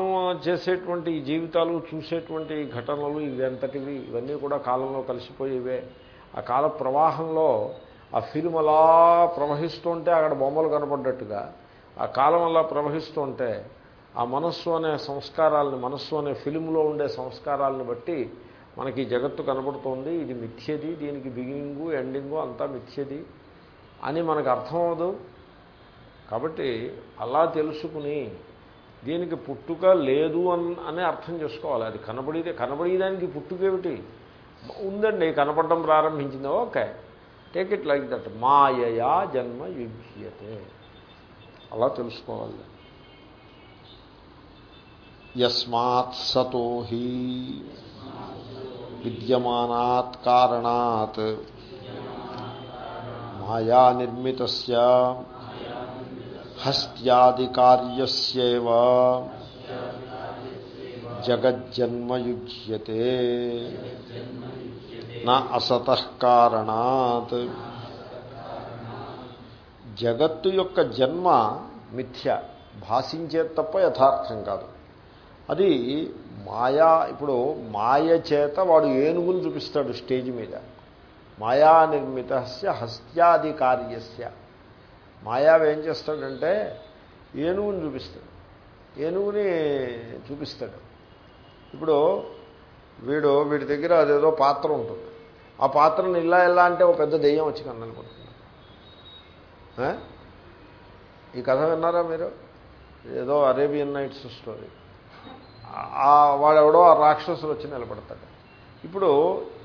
చేసేటువంటి జీవితాలు చూసేటువంటి ఘటనలు ఇవంతటివి ఇవన్నీ కూడా కాలంలో కలిసిపోయేవే. ఆ కాల ప్రవాహంలో ఆ ఫిల్మ్ అలా ప్రవహిస్తుంటే అక్కడ బొమ్మలు కనపడ్డట్టుగా ఆ కాలం అలా ప్రవహిస్తుంటే ఆ మనస్సు అనే సంస్కారాలని మనస్సు అనే ఫిలింలో ఉండే సంస్కారాలను బట్టి మనకి జగత్తు కనబడుతోంది. ఇది మిథ్యది దీనికి బిగినింగు ఎండింగు అంతా మిథ్యది అని మనకు అర్థం అవ్వదు కాబట్టి అలా తెలుసుకుని దీనికి పుట్టుక లేదు అని అర్థం చేసుకోవాలి. అది కనబడితే కనబడేదానికి పుట్టుకేమిటి? ఉందండి కనపడడం ప్రారంభించింది. Okay take it like that. మాయయా జన్మ యుజ్యతే. అలా తెలుసుకోవాలి యస్మాత్ సతో హి విద్యమానాత్ కారణాత్ మాయా నిర్మిత హస్త్యాదికార్యస్యేవ జగజ్జన్మయుజ్యతే నా అసత కారణాత్ జగత్తు యొక్క జన్మ మిథ్య. భాషించే తప్ప యథార్థం కాదు. అది మాయా ఇప్పుడు మాయ చేత వాడు ఏనుగును చూపిస్తాడు స్టేజ్ మీద. మాయా నిర్మిత హస్త్యాది కార్యస్య ఏం చేస్తాడంటే ఏనుగుని చూపిస్తాడు. ఏనుగుని చూపిస్తాడు. ఇప్పుడు వీడు వీడి దగ్గర అదేదో పాత్ర ఉంటుంది. ఆ పాత్రను ఇలా ఎలా అంటే ఒక పెద్ద దెయ్యం వచ్చి కన్ననుకుంటున్నాడు ఈ కథ విన్నారా మీరు? ఏదో అరేబియన్ నైట్స్ స్టోరీ. వాడెవడో ఆ రాక్షసులు వచ్చి నిలబడతాడు. ఇప్పుడు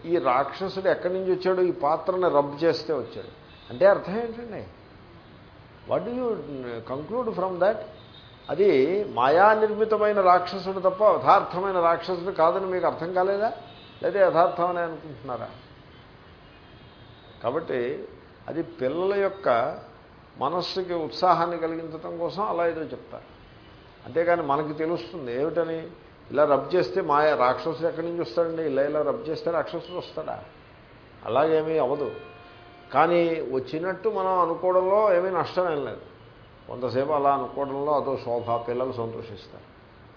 ఈ రాక్షసుడు ఎక్కడి నుంచి వచ్చాడు? ఈ పాత్రని రబ్ చేస్తే వచ్చాడు. అంటే అర్థం ఏంటండి? What do you conclude from that అది మాయా నిర్మితమైన రాక్షసుడు తప్ప యథార్థమైన రాక్షసుడు కాదని మీకు అర్థం కాలేదా? లేదా యథార్థమని అనుకుంటున్నారా? కాబట్టి అది పిల్లల యొక్క మనస్సుకి ఉత్సాహాన్ని కలిగించడం కోసం అలా ఏదో చెప్తారు. అంతేకాని మనకి తెలుస్తుంది ఏమిటని? ఇలా రబ్ చేస్తే మాయ రాక్షసుడు ఎక్కడి నుంచి వస్తాడండి? ఇలా ఇలా రబ్ చేస్తే రాక్షసుడు వస్తాడా? అలాగేమీ అవ్వదు. కానీ వచ్చినట్టు మనం అనుకోవడంలో ఏమీ నష్టం ఏం లేదు. కొంతసేపు అలా అనుకోవడంలో అదో శోభ పిల్లలు సంతోషిస్తారు.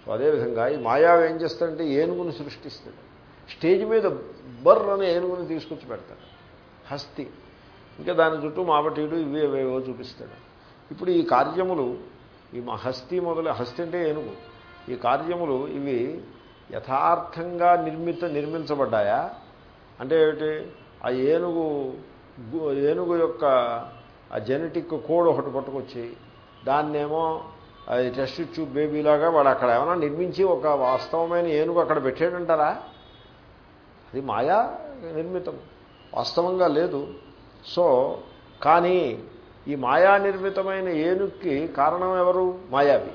సో అదేవిధంగా ఈ మాయావి ఏం చేస్తాడంటే ఏనుగుని సృష్టిస్తాడు. స్టేజ్ మీద బర్ర అనే ఏనుగుని తీసుకొచ్చి పెడతాడు. హస్తి. ఇంకా దాని చుట్టూ మావటీడు ఇవి ఏవేవో చూపిస్తాడు. ఇప్పుడు ఈ కార్యములు ఈ మా హస్తి మొదలు హస్తి అంటే ఏనుగు. ఈ కార్యములు ఇవి యథార్థంగా నిర్మిత నిర్మించబడ్డాయా? అంటే ఏమిటి? ఆ ఏనుగు ఏనుగు యొక్క ఆ జెనెటిక్ కోడ్ ఒకటి పట్టుకొచ్చి దాన్నేమో అది టెస్ట్ ట్యూబ్ బేబీలాగా వాడు అక్కడ ఏమైనా నిర్మించి ఒక వాస్తవమైన ఏనుగు అక్కడ పెట్టాడంటారా? అది మాయా నిర్మితం. వాస్తవంగా లేదు. సో కానీ ఈ మాయా నిర్మితమైన ఏనుగుకి కారణం ఎవరు? మాయావి.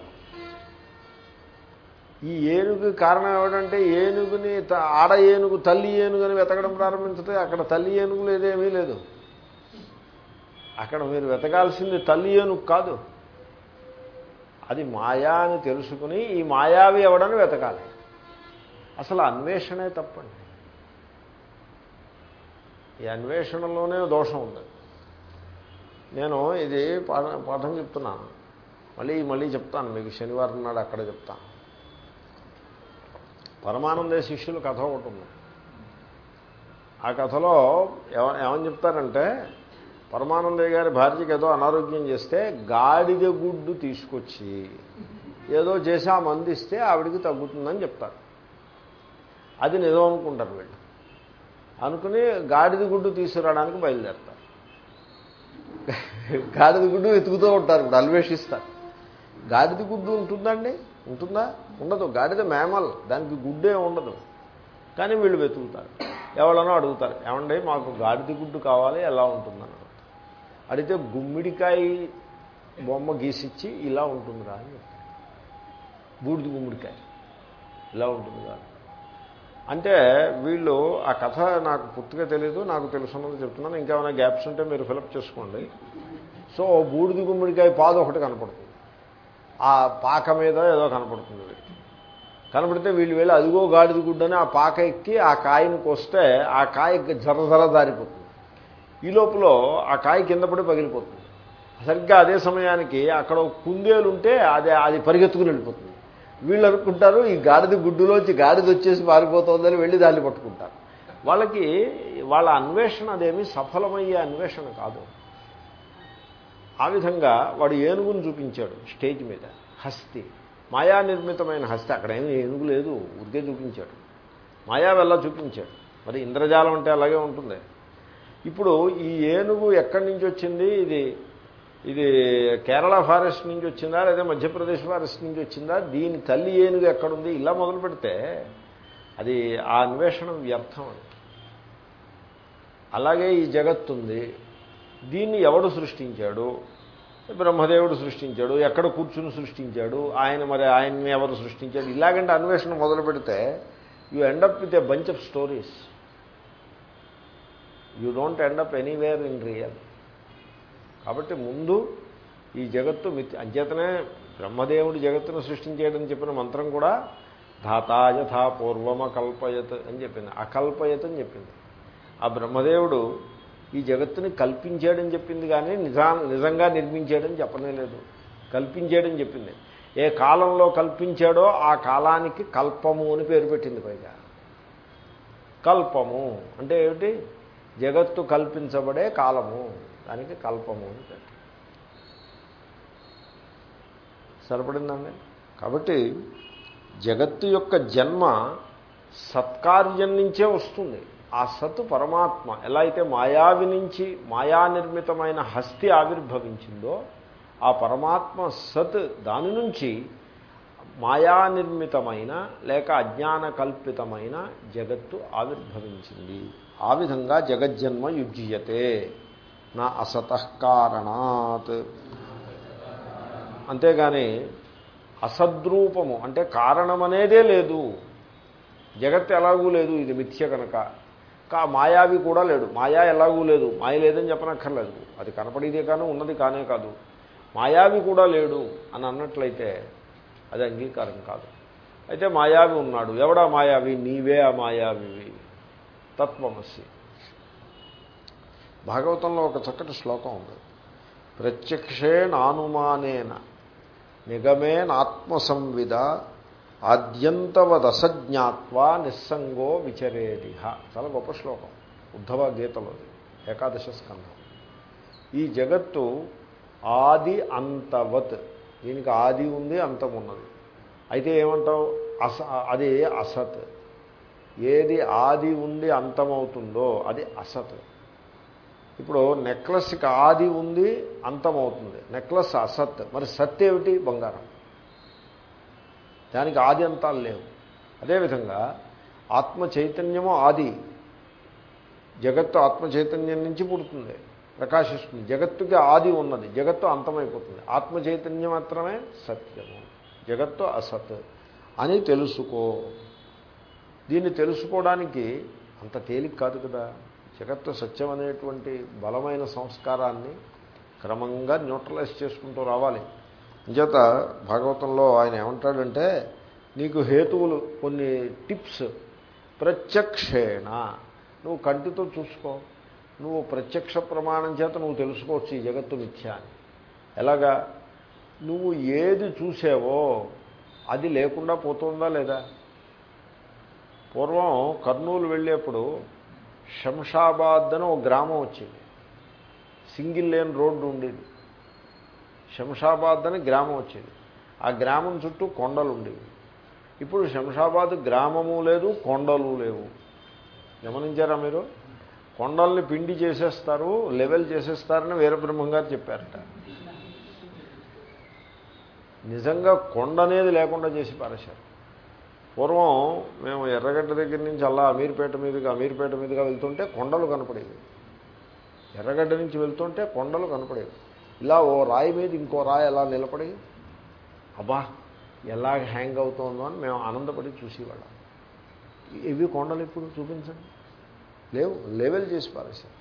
ఈ ఏనుగు కారణం ఏమిటంటే ఏనుగుని ఆడ ఏనుగు తల్లి ఏనుగుని వెతకడం ప్రారంభించితే అక్కడ తల్లి ఏనుగు లేదేమీ లేదు. అక్కడ మీరు వెతకాల్సింది తల్లి ఏనుగు కాదు. అది మాయా అని తెలుసుకుని ఈ మాయావి ఎవడని వెతకాలి. అసలు అన్వేషణే తప్పండి. ఈ అన్వేషణలోనే దోషం ఉంది. నేను ఇది పాఠ- పాఠం చెప్తున్నాను. మళ్ళీ మళ్ళీ చెప్తాను. మీకు శనివారం నాడు అక్కడ చెప్తాను. పరమానంద శిష్యులు కథ ఒకటి ఉంది. ఆ కథలో ఏమని చెప్తారంటే పరమానందయ్య గారి భార్యకి ఏదో అనారోగ్యం చేస్తే గాడిద గుడ్డు తీసుకొచ్చి ఏదో చేసి ఆ మందు ఆవిడికి తగ్గుతుందని చెప్తారు. అది నిజం అనుకుంటారు వీళ్ళు. అనుకుని గాడిద గుడ్డు తీసుకురావడానికి బయలుదేరతారు. గాడిద గుడ్డు వెతుకుతూ ఉంటారు ఇప్పుడు అన్వేషిస్తారు. గాడిద గుడ్డు ఉంటుందండి? ఉంటుందా? ఉండదు. గాడిద మేమల్ దానికి గుడ్డే ఉండదు. కానీ వీళ్ళు వెతుకుతారు. ఎవరనో అడుగుతారు ఏమండి మాకు గాడిద గుడ్డు కావాలి ఎలా ఉంటుందని అడుగుతారు. అడిగితే గుమ్మిడికాయ బొమ్మ గీసిచ్చి ఇలా ఉంటుందిరా అని చెప్తారు. బూడిద గుమ్మిడికాయ. ఇలా ఉంటుంది కాదు అంటే వీళ్ళు ఆ కథ నాకు పూర్తిగా తెలియదు నాకు తెలుసున్నది చెప్తున్నాను. ఇంకేమైనా గ్యాప్స్ ఉంటే మీరు ఫిలప్ చేసుకోండి. సో బూడిది బూడిద గుమ్మడికాయ పాదు ఒకటి కనపడుతుంది. ఆ పాక మీద ఏదో కనపడుతుంది. వీడికి కనపడితే వీళ్ళు వెళ్ళి అదిగో గాడిది గుడ్డని ఆ పాక ఎక్కి ఆ కాయని కోస్తే ఆ కాయ జర జర దారిపోతుంది ఈ లోపల ఆ కాయ కింద పడి పగిలిపోతుంది. సరిగ్గా అదే సమయానికి అక్కడ కుందేలు ఉంటే అది అది పరిగెత్తుకుని వెళ్ళిపోతుంది. వీళ్ళు అనుకుంటారు ఈ గాడిద గుడ్డులోంచి గాడిద వచ్చేసి పారిపోతుందని వెళ్ళి దాన్ని పట్టుకుంటారు. వాళ్ళకి వాళ్ళ అన్వేషణ అదేమి సఫలమయ్యే అన్వేషణ కాదు. ఆ విధంగా వాడు ఏనుగును చూపించాడు స్టేజ్ మీద హస్తి మాయా నిర్మితమైన హస్తి. అక్కడ ఏమి ఏనుగు లేదు ఉరికే చూపించాడు. మాయా వెళ్ళ చూపించాడు. మరి ఇంద్రజాలం అంటే అలాగే ఉంటుంది. ఇప్పుడు ఈ ఏనుగు ఎక్కడి నుంచి వచ్చింది? ఇది ఇది కేరళ ఫారెస్ట్ నుంచి వచ్చిందా లేదా మధ్యప్రదేశ్ ఫారెస్ట్ నుంచి వచ్చిందా? దీని తల్లి ఏనుగు ఎక్కడుంది? ఇలా మొదలు పెడితే అది ఆ అన్వేషణ వ్యర్థం అలాగే ఈ జగత్తుంది దీన్ని ఎవడు సృష్టించాడు? బ్రహ్మదేవుడు సృష్టించాడు ఎక్కడ కూర్చుని సృష్టించాడు ఆయన మరి ఆయన్ని ఎవరు సృష్టించాడు? ఇలాగంటే అన్వేషణ మొదలు పెడితే you end up with a bunch of stories. You don't end up anywhere in real. కాబట్టి ముందు ఈ జగత్తు అంచేతనే బ్రహ్మదేవుడు జగత్తును సృష్టించేయడని చెప్పిన మంత్రం కూడా ధాతా యథా పూర్వమ కల్పయత్ అని చెప్పింది. అకల్పయత్ అని చెప్పింది. ఆ బ్రహ్మదేవుడు ఈ జగత్తుని కల్పించాడని చెప్పింది కానీ నిజా నిజంగా నిర్మించాడని చెప్పనే లేదు. కల్పించాడని చెప్పింది. ఏ కాలంలో కల్పించాడో ఆ కాలానికి కల్పము అని పేరు పెట్టింది పైగా. కల్పము అంటే ఏమిటి? జగత్తు కల్పించబడే కాలము. దానికి కల్పము అని పేరు. సరిపడిందండి? కాబట్టి జగత్తు యొక్క జన్మ సత్కార్యం నుంచే వస్తుంది. ఆ సత్ పరమాత్మ ఎలా అయితే మాయావి నుంచి మాయా నిర్మితమైన హస్తి ఆవిర్భవించిందో ఆ పరమాత్మ సత్ దాని నుంచి మాయా నిర్మితమైన లేక అజ్ఞాన కల్పితమైన జగత్తు ఆవిర్భవించింది. ఆ విధంగా జగజ్జన్మ యుజ్యతే. నా అసత కారణాత్. అంతేగాని అసద్రూపము అంటే కారణమనేదే లేదు. జగత్ ఎలాగూ లేదు ఇది మిథ్య కనుక కా మాయావి కూడా లేడు. మాయా ఎలాగూ లేదు. మాయ లేదని చెప్పనక్కర్లేదు. అది కనపడేదే కానీ ఉన్నది కానే కాదు. మాయావి కూడా లేడు అని అన్నట్లయితే అది అంగీకారం కాదు. అయితే మాయావి ఉన్నాడు. ఎవడా మాయావి? నీవే ఆ మాయావివి తత్వమసి. భాగవతంలో ఒక చక్కటి శ్లోకం ఉంది. ప్రత్యక్షేణానుమానేన నిగమేనాత్మసంవిద ఆద్యంతవదసజ్ఞాత్వా నిస్సంగో విచరేదిహ చాలా గొప్ప శ్లోకం. ఉద్ధవ గీతలోది ఏకాదశ స్కంధం. ఈ జగత్తు ఆది అంతవత్. దీనికి ఆది ఉంది అంతం ఉన్నది. అయితే ఏమంటావు? అస అది అసత్. ఏది ఆది ఉండి అంతమవుతుందో అది అసత్. ఇప్పుడు నెక్లెస్కి ఆది ఉంది అంతమవుతుంది. నెక్లెస్ అసత్. మరి సత్ ఏమిటి? బంగారం. దానికి ఆది అంతాలు లేవు. అదేవిధంగా ఆత్మ చైతన్యము ఆది. జగత్తు ఆత్మ చైతన్యం నుంచి పుడుతుంది ప్రకాశిస్తుంది. జగత్తుకి ఆది ఉన్నది జగత్తు అంతమైపోతుంది. ఆత్మ చైతన్యం మాత్రమే సత్యము జగత్తు అసత్ అని తెలుసుకో. దీన్ని తెలుసుకోవడానికి అంత తేలిక కాదు కదా. జగత్తు సత్యం అనేటువంటి బలమైన సంస్కారాన్ని క్రమంగా న్యూట్రలైజ్ చేసుకుంటూ రావాలి. అంచేత భాగవతంలో ఆయన ఏమంటాడంటే నీకు హేతువులు కొన్ని టిప్స్. ప్రత్యక్షేణ. నువ్వు కంటితో చూసుకో. నువ్వు ప్రత్యక్ష ప్రమాణం చేత నువ్వు తెలుసుకోవచ్చు ఈ జగత్తు మిథ్య అని. ఎలాగా? నువ్వు ఏది చూసావో అది లేకుండా పోతుందా లేదా? పూర్వం కర్నూలు వెళ్ళేప్పుడు శంషాబాద్ అని ఒక గ్రామం వచ్చింది. సింగిల్ లేన్ రోడ్డు ఉండేది. శంషాబాద్ అని గ్రామం వచ్చేది. ఆ గ్రామం చుట్టూ కొండలు ఉండేవి. ఇప్పుడు శంషాబాద్ గ్రామము లేదు కొండలు లేవు. గమనించారా మీరు? కొండల్ని పిండి చేసేస్తారు లెవెల్ చేసేస్తారని వీరబ్రహ్మం గారు చెప్పారట. నిజంగా కొండ అనేది లేకుండా చేసి పారేశారు. పూర్వం మేము ఎర్రగడ్డ దగ్గర నుంచి అలా అమీర్పేట మీదుగా అమీర్పేట మీదుగా వెళ్తుంటే కొండలు కనపడేవి. ఎర్రగడ్డ నుంచి వెళ్తుంటే కొండలు కనపడేవి. ఇలా ఓ రాయి మీద ఇంకో రాయి ఎలా నిలబడి అబ్బా ఎలా హ్యాంగ్ అవుతుందో అని మేము ఆనందపడి చూసేవాళ్ళం. ఇవి కొండలు ఇప్పుడు చూపించండి? లేవు లెవెల్ చేసి పారేశారు.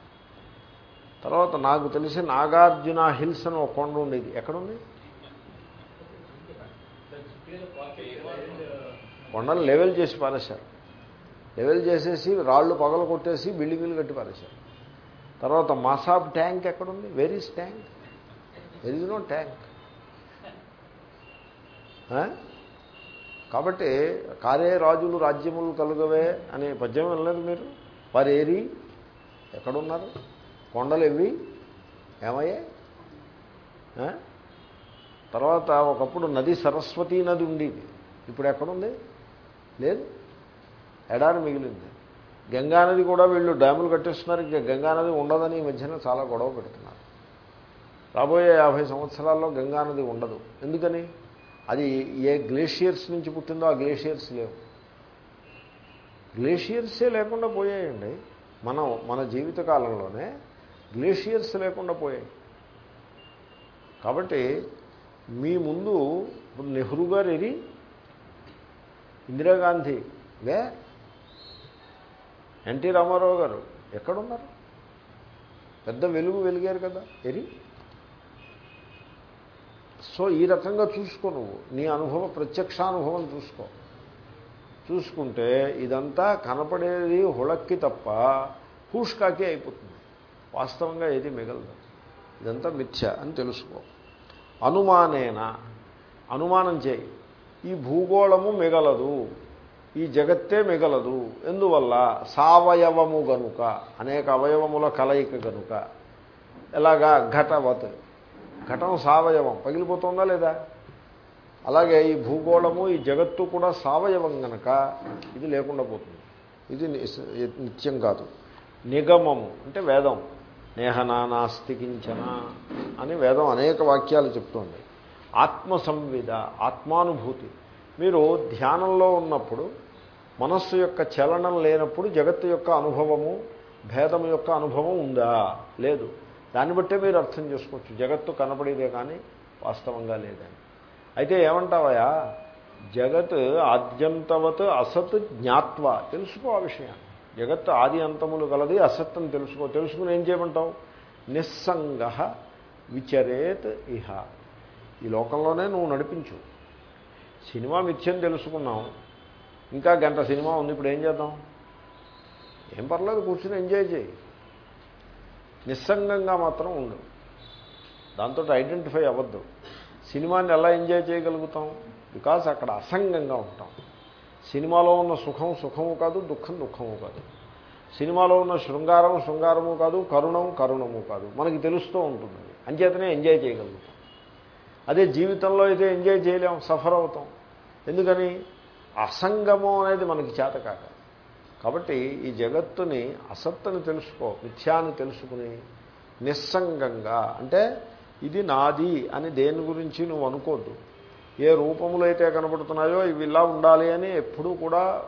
తర్వాత నాకు తెలిసి నాగార్జున హిల్స్ అని ఒక కొండ ఉండేది. ఎక్కడుంది కొండలు లెవెల్ చేసి పారేశారు. లెవెల్ చేసేసి రాళ్ళు పగలు కొట్టేసి బిల్డింగులు కట్టి పారేశారు. తర్వాత మసాబ్ ట్యాంక్ ఎక్కడుంది? Where is tank where no tank కాబట్టి కారే రాజులు రాజ్యములు కలుగవే అనే పద్యం వెళ్ళలేదు మీరు? వారేరి ఎక్కడున్నారు? కొండలు ఇవి ఏమయ్యే తర్వాత ఒకప్పుడు నది సరస్వతీ నది ఉండేది. ఇప్పుడు ఎక్కడుంది? లేదు. ఎడారి మిగిలింది. గంగానది కూడా వీళ్ళు డ్యాములు కట్టేస్తున్నారు. ఇంకా గంగానది ఉండదని ఈ మధ్యన చాలా గొడవ పెడుతున్నారు. రాబోయే యాభై సంవత్సరాల్లో గంగానది ఉండదు. ఎందుకని? అది ఏ గ్లేషియర్స్ నుంచి పుట్టిందో ఆ గ్లేషియర్స్ లేవు. గ్లేషియర్సే లేకుండా పోయాయండి. మనం మన జీవిత కాలంలోనే గ్లేషియర్స్ లేకుండా పోయాయి. కాబట్టి మీ ముందు నెహ్రూ గారు ఎరి ఇందిరాగాంధీ వే ఎన్టీ రామారావు గారు ఎక్కడున్నారు? పెద్ద వెలుగు వెలిగారు కదా ఎరి? సో ఈ రకంగా చూసుకో నువ్వు. నీ అనుభవం ప్రత్యక్షానుభవం చూసుకో. చూసుకుంటే ఇదంతా కనపడేది హుళక్కి తప్ప హూష్కాకే అయిపోతుంది. వాస్తవంగా ఏది మిగలదు. ఇదంతా మిథ్య అని తెలుసుకో. అనుమానేన? అనుమానం చేయి. ఈ భూగోళము మిగలదు ఈ జగత్తే మిగలదు. ఎందువల్ల? సావయవము గనుక అనేక అవయవముల కలయిక గనుక. ఎలాగా? ఘటవత్. ఘటం సావయవం. పగిలిపోతుందా లేదా? అలాగే ఈ భూగోళము ఈ జగత్తు కూడా సావయవం గనక ఇది లేకుండా పోతుంది. ఇది నిత్యం కాదు. నిగమము అంటే వేదం. నేహనా నాస్తి కించన అని వేదం అనేక వాక్యాలు చెప్తోంది. ఆత్మ సంవిద ఆత్మానుభూతి. మీరు ధ్యానంలో ఉన్నప్పుడు మనస్సు యొక్క చలనం లేనప్పుడు జగత్తు యొక్క అనుభవము భేదం యొక్క అనుభవం ఉందా? లేదు. దాన్ని బట్టే మీరు అర్థం చేసుకోవచ్చు. జగత్తు కనపడేదే కానీ వాస్తవంగా లేదని. అయితే ఏమంటావయా జగత్ ఆద్యంతవత్ అసత్ జ్ఞాత్వ. తెలుసుకో ఆ విషయాన్ని. జగత్ ఆది అంతములు గలది అసత్ అని తెలుసుకో. తెలుసుకుని ఏం చేయమంటావు? నిస్సంగ విచరేత్ ఇహ. ఈ లోకంలోనే నువ్వు నడిపించు. సినిమా మిథ్యం తెలుసుకున్నాం. ఇంకా గంట సినిమా ఉంది ఇప్పుడు ఏం చేద్దాం? ఏం పర్లేదు కూర్చుని ఎంజాయ్ చేయి. నిస్సంగంగా మాత్రం ఉండు. దాంతో ఐడెంటిఫై అవ్వద్దు. సినిమాని ఎలా ఎంజాయ్ చేయగలుగుతాం? బికాస్ అక్కడ అసంగంగా ఉంటాం. సినిమాలో ఉన్న సుఖం సుఖము కాదు దుఃఖం దుఃఖము కాదు. సినిమాలో ఉన్న శృంగారం శృంగారము కాదు కరుణం కరుణము కాదు. మనకి తెలుస్తూ ఉంటుంది. అంచేతనే ఎంజాయ్ చేయగలుగుతాం. అదే జీవితంలో అయితే ఎంజాయ్ చేయలేం సఫర్ అవుతాం. ఎందుకని? అసంగము అనేది మనకి చేత కాక. కాబట్టి ఈ జగత్తుని అసత్తని తెలుసుకో మిథ్యాన్ని తెలుసుకుని నిస్సంగంగా. అంటే ఇది నాది అని దేని గురించి నువ్వు అనుకోద్దు. ఏ రూపములు అయితే కనబడుతున్నాయో ఇవి ఇలా ఉండాలి అని ఎప్పుడూ కూడా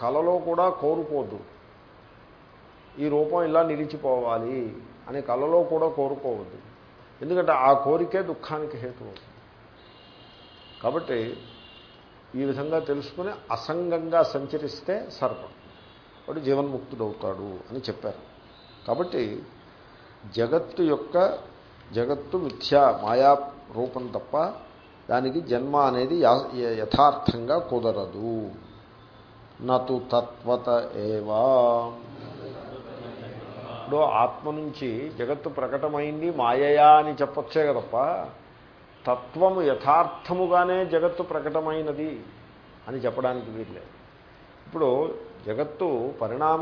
కలలో కూడా కోరుకోద్దు. ఈ రూపం ఇలా నిలిచిపోవాలి అని కలలో కూడా కోరుకోవద్దు. ఎందుకంటే ఆ కోరికే దుఃఖానికి హేతు కాబట్టి ఈ విధంగా తెలుసుకుని అసంగంగా సంచరిస్తే సర్పం. వాడు జీవన్ముక్తుడవుతాడు అని చెప్పారు. కాబట్టి జగత్తు యొక్క జగత్తు మిథ్యా మాయా రూపం తప్ప దానికి జన్మ అనేది యథార్థంగా కుదరదు. నతు తత్వత ఏవా. ఇప్పుడు ఆత్మ నుంచి జగత్తు ప్రకటమైంది మాయయా అని చెప్పొచ్చే కదప్ప. తత్వము యథార్థముగానే జగత్తు ప్రకటమైనది అని చెప్పడానికి వీల్లేదు. ఇప్పుడు జగత్తు పరిణామ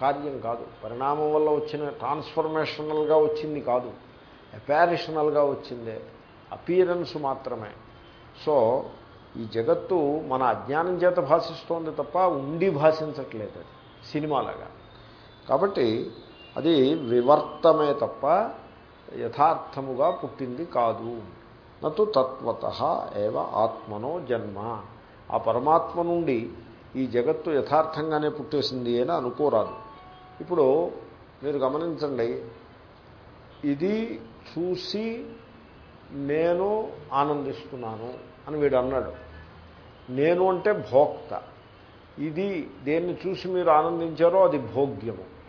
కార్యం కాదు. పరిణామం వల్ల వచ్చిన ట్రాన్స్ఫర్మేషనల్గా వచ్చింది కాదు. అపారిషనల్గా వచ్చిందే. అపీరెన్స్ మాత్రమే. సో ఈ జగత్తు మన అజ్ఞానం చేత భాషిస్తోంది తప్ప ఉండి భాషించట్లేదు అది. సినిమాలాగా. కాబట్టి అది వివర్తమే తప్ప యథార్థముగా పుట్టింది కాదు. నటు తత్వత ఏవ ఆత్మనో జన్మ. ఆ పరమాత్మ నుండి ఈ జగత్తు యథార్థంగానే పుట్టేసింది అని అనుకోరాదు. ఇప్పుడు మీరు గమనించండి ఇది చూసి నేను ఆనందిస్తున్నాను అని వీడు అన్నాడు. నేను అంటే భోక్త. ఇది దేన్ని చూసి మీరు ఆనందించారో అది భోగ్యము.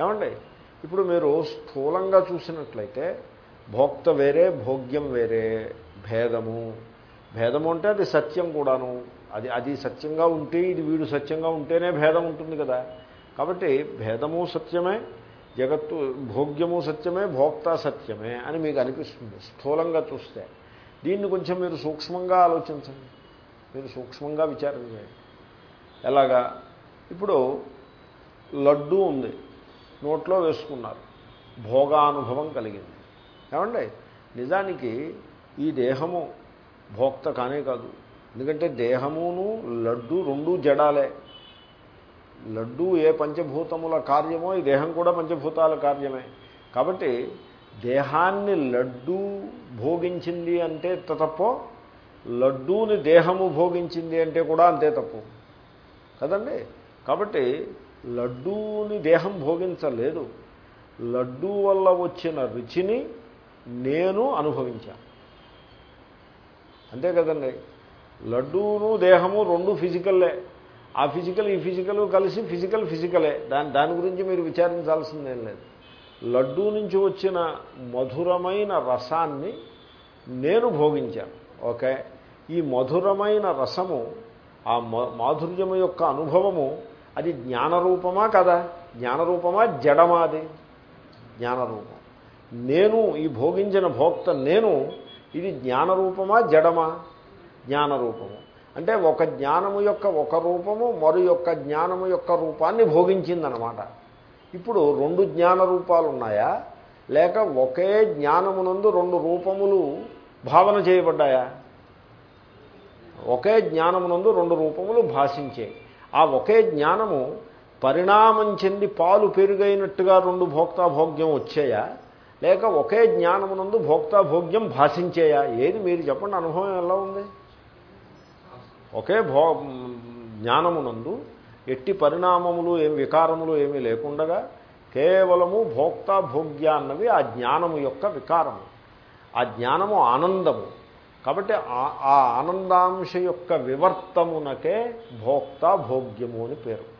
ఏమండి? ఇప్పుడు మీరు స్థూలంగా చూసినట్లయితే భోక్త వేరే భోగ్యం వేరే భేదము. భేదము అంటే అది సత్యం కూడాను. అది అది సత్యంగా ఉంటే ఇది వీడు సత్యంగా ఉంటేనే భేదం ఉంటుంది కదా. కాబట్టి భేదము సత్యమే జగత్తు భోగ్యము సత్యమే భోక్త సత్యమే అని మీకు అనిపిస్తుంది స్థూలంగా చూస్తే. దీన్ని కొంచెం మీరు సూక్ష్మంగా ఆలోచించండి. మీరు సూక్ష్మంగా విచారం చేయండి. ఎలాగా? ఇప్పుడు లడ్డు ఉంది. నోట్లో వేసుకున్నారు. భోగానుభవం కలిగింది. ఏమండి? నిజానికి ఈ దేహము భోక్త కానే కాదు. ఎందుకంటే దేహమును లడ్డు రెండు జడాలే. లడ్డు ఏ పంచభూతముల కార్యమో ఈ దేహం కూడా పంచభూతాల కార్యమే. కాబట్టి దేహాన్ని లడ్డు భోగించింది అంటే తప్పు? లడ్డూని దేహము భోగించింది అంటే కూడా అంతే తప్పు. కదండి? కాబట్టి లడ్డూని దేహం భోగించలేదు. లడ్డూ వల్ల వచ్చిన రుచిని నేను అనుభవించాను అంతే కదండి. లడ్డూను దేహము రెండు ఫిజికల్లే. ఆ ఫిజికల్ ఈ ఫిజికల్ కలిసి ఫిజికల్ ఫిజికలే. దాని దాని గురించి మీరు విచారించాల్సిందేం లేదు. లడ్డూ నుంచి వచ్చిన మధురమైన రసాన్ని నేను భోగించాను ఓకే? ఈ మధురమైన రసము ఆ మాధుర్యము యొక్క అనుభవము అది జ్ఞానరూపమా కదా? జ్ఞానరూపమా? జడమా అది? జ్ఞానరూపం. నేను ఈ భోగించిన భోక్త నేను ఇది జ్ఞానరూపమా జడమా? జ్ఞానరూపము. అంటే ఒక జ్ఞానము యొక్క ఒక రూపము మరి యొక్క జ్ఞానము యొక్క రూపాన్ని భోగించిందనమాట ఇప్పుడు రెండు జ్ఞాన రూపాలు ఉన్నాయా లేక ఒకే జ్ఞానమునందు రెండు రూపములు భావన చేయబడ్డాయా? ఒకే జ్ఞానమునందు రెండు రూపములు భాషించేవి ఆ ఒకే జ్ఞానము పరిణామం చెంది పాలు పెరుగైనట్టుగా రెండు భోక్తాభోగ్యం వచ్చాయా? లేక ఒకే జ్ఞానమునందు భోక్తాభోగ్యం భాషించేయా? ఏది మీరు చెప్పండి అనుభవం ఎలా ఉంది? ఒకే భో జ్ఞానమునందు ఎట్టి పరిణామములు ఏం వికారములు ఏమీ లేకుండగా కేవలము భోక్తాభోగ్య అన్నవి ఆ జ్ఞానము యొక్క వికారము. ఆ జ్ఞానము ఆనందము. కాబట్టి ఆ- ఆ ఆనందాంశ యొక్క వివర్తమునకే భోక్త భోగ్యము అని పేరు.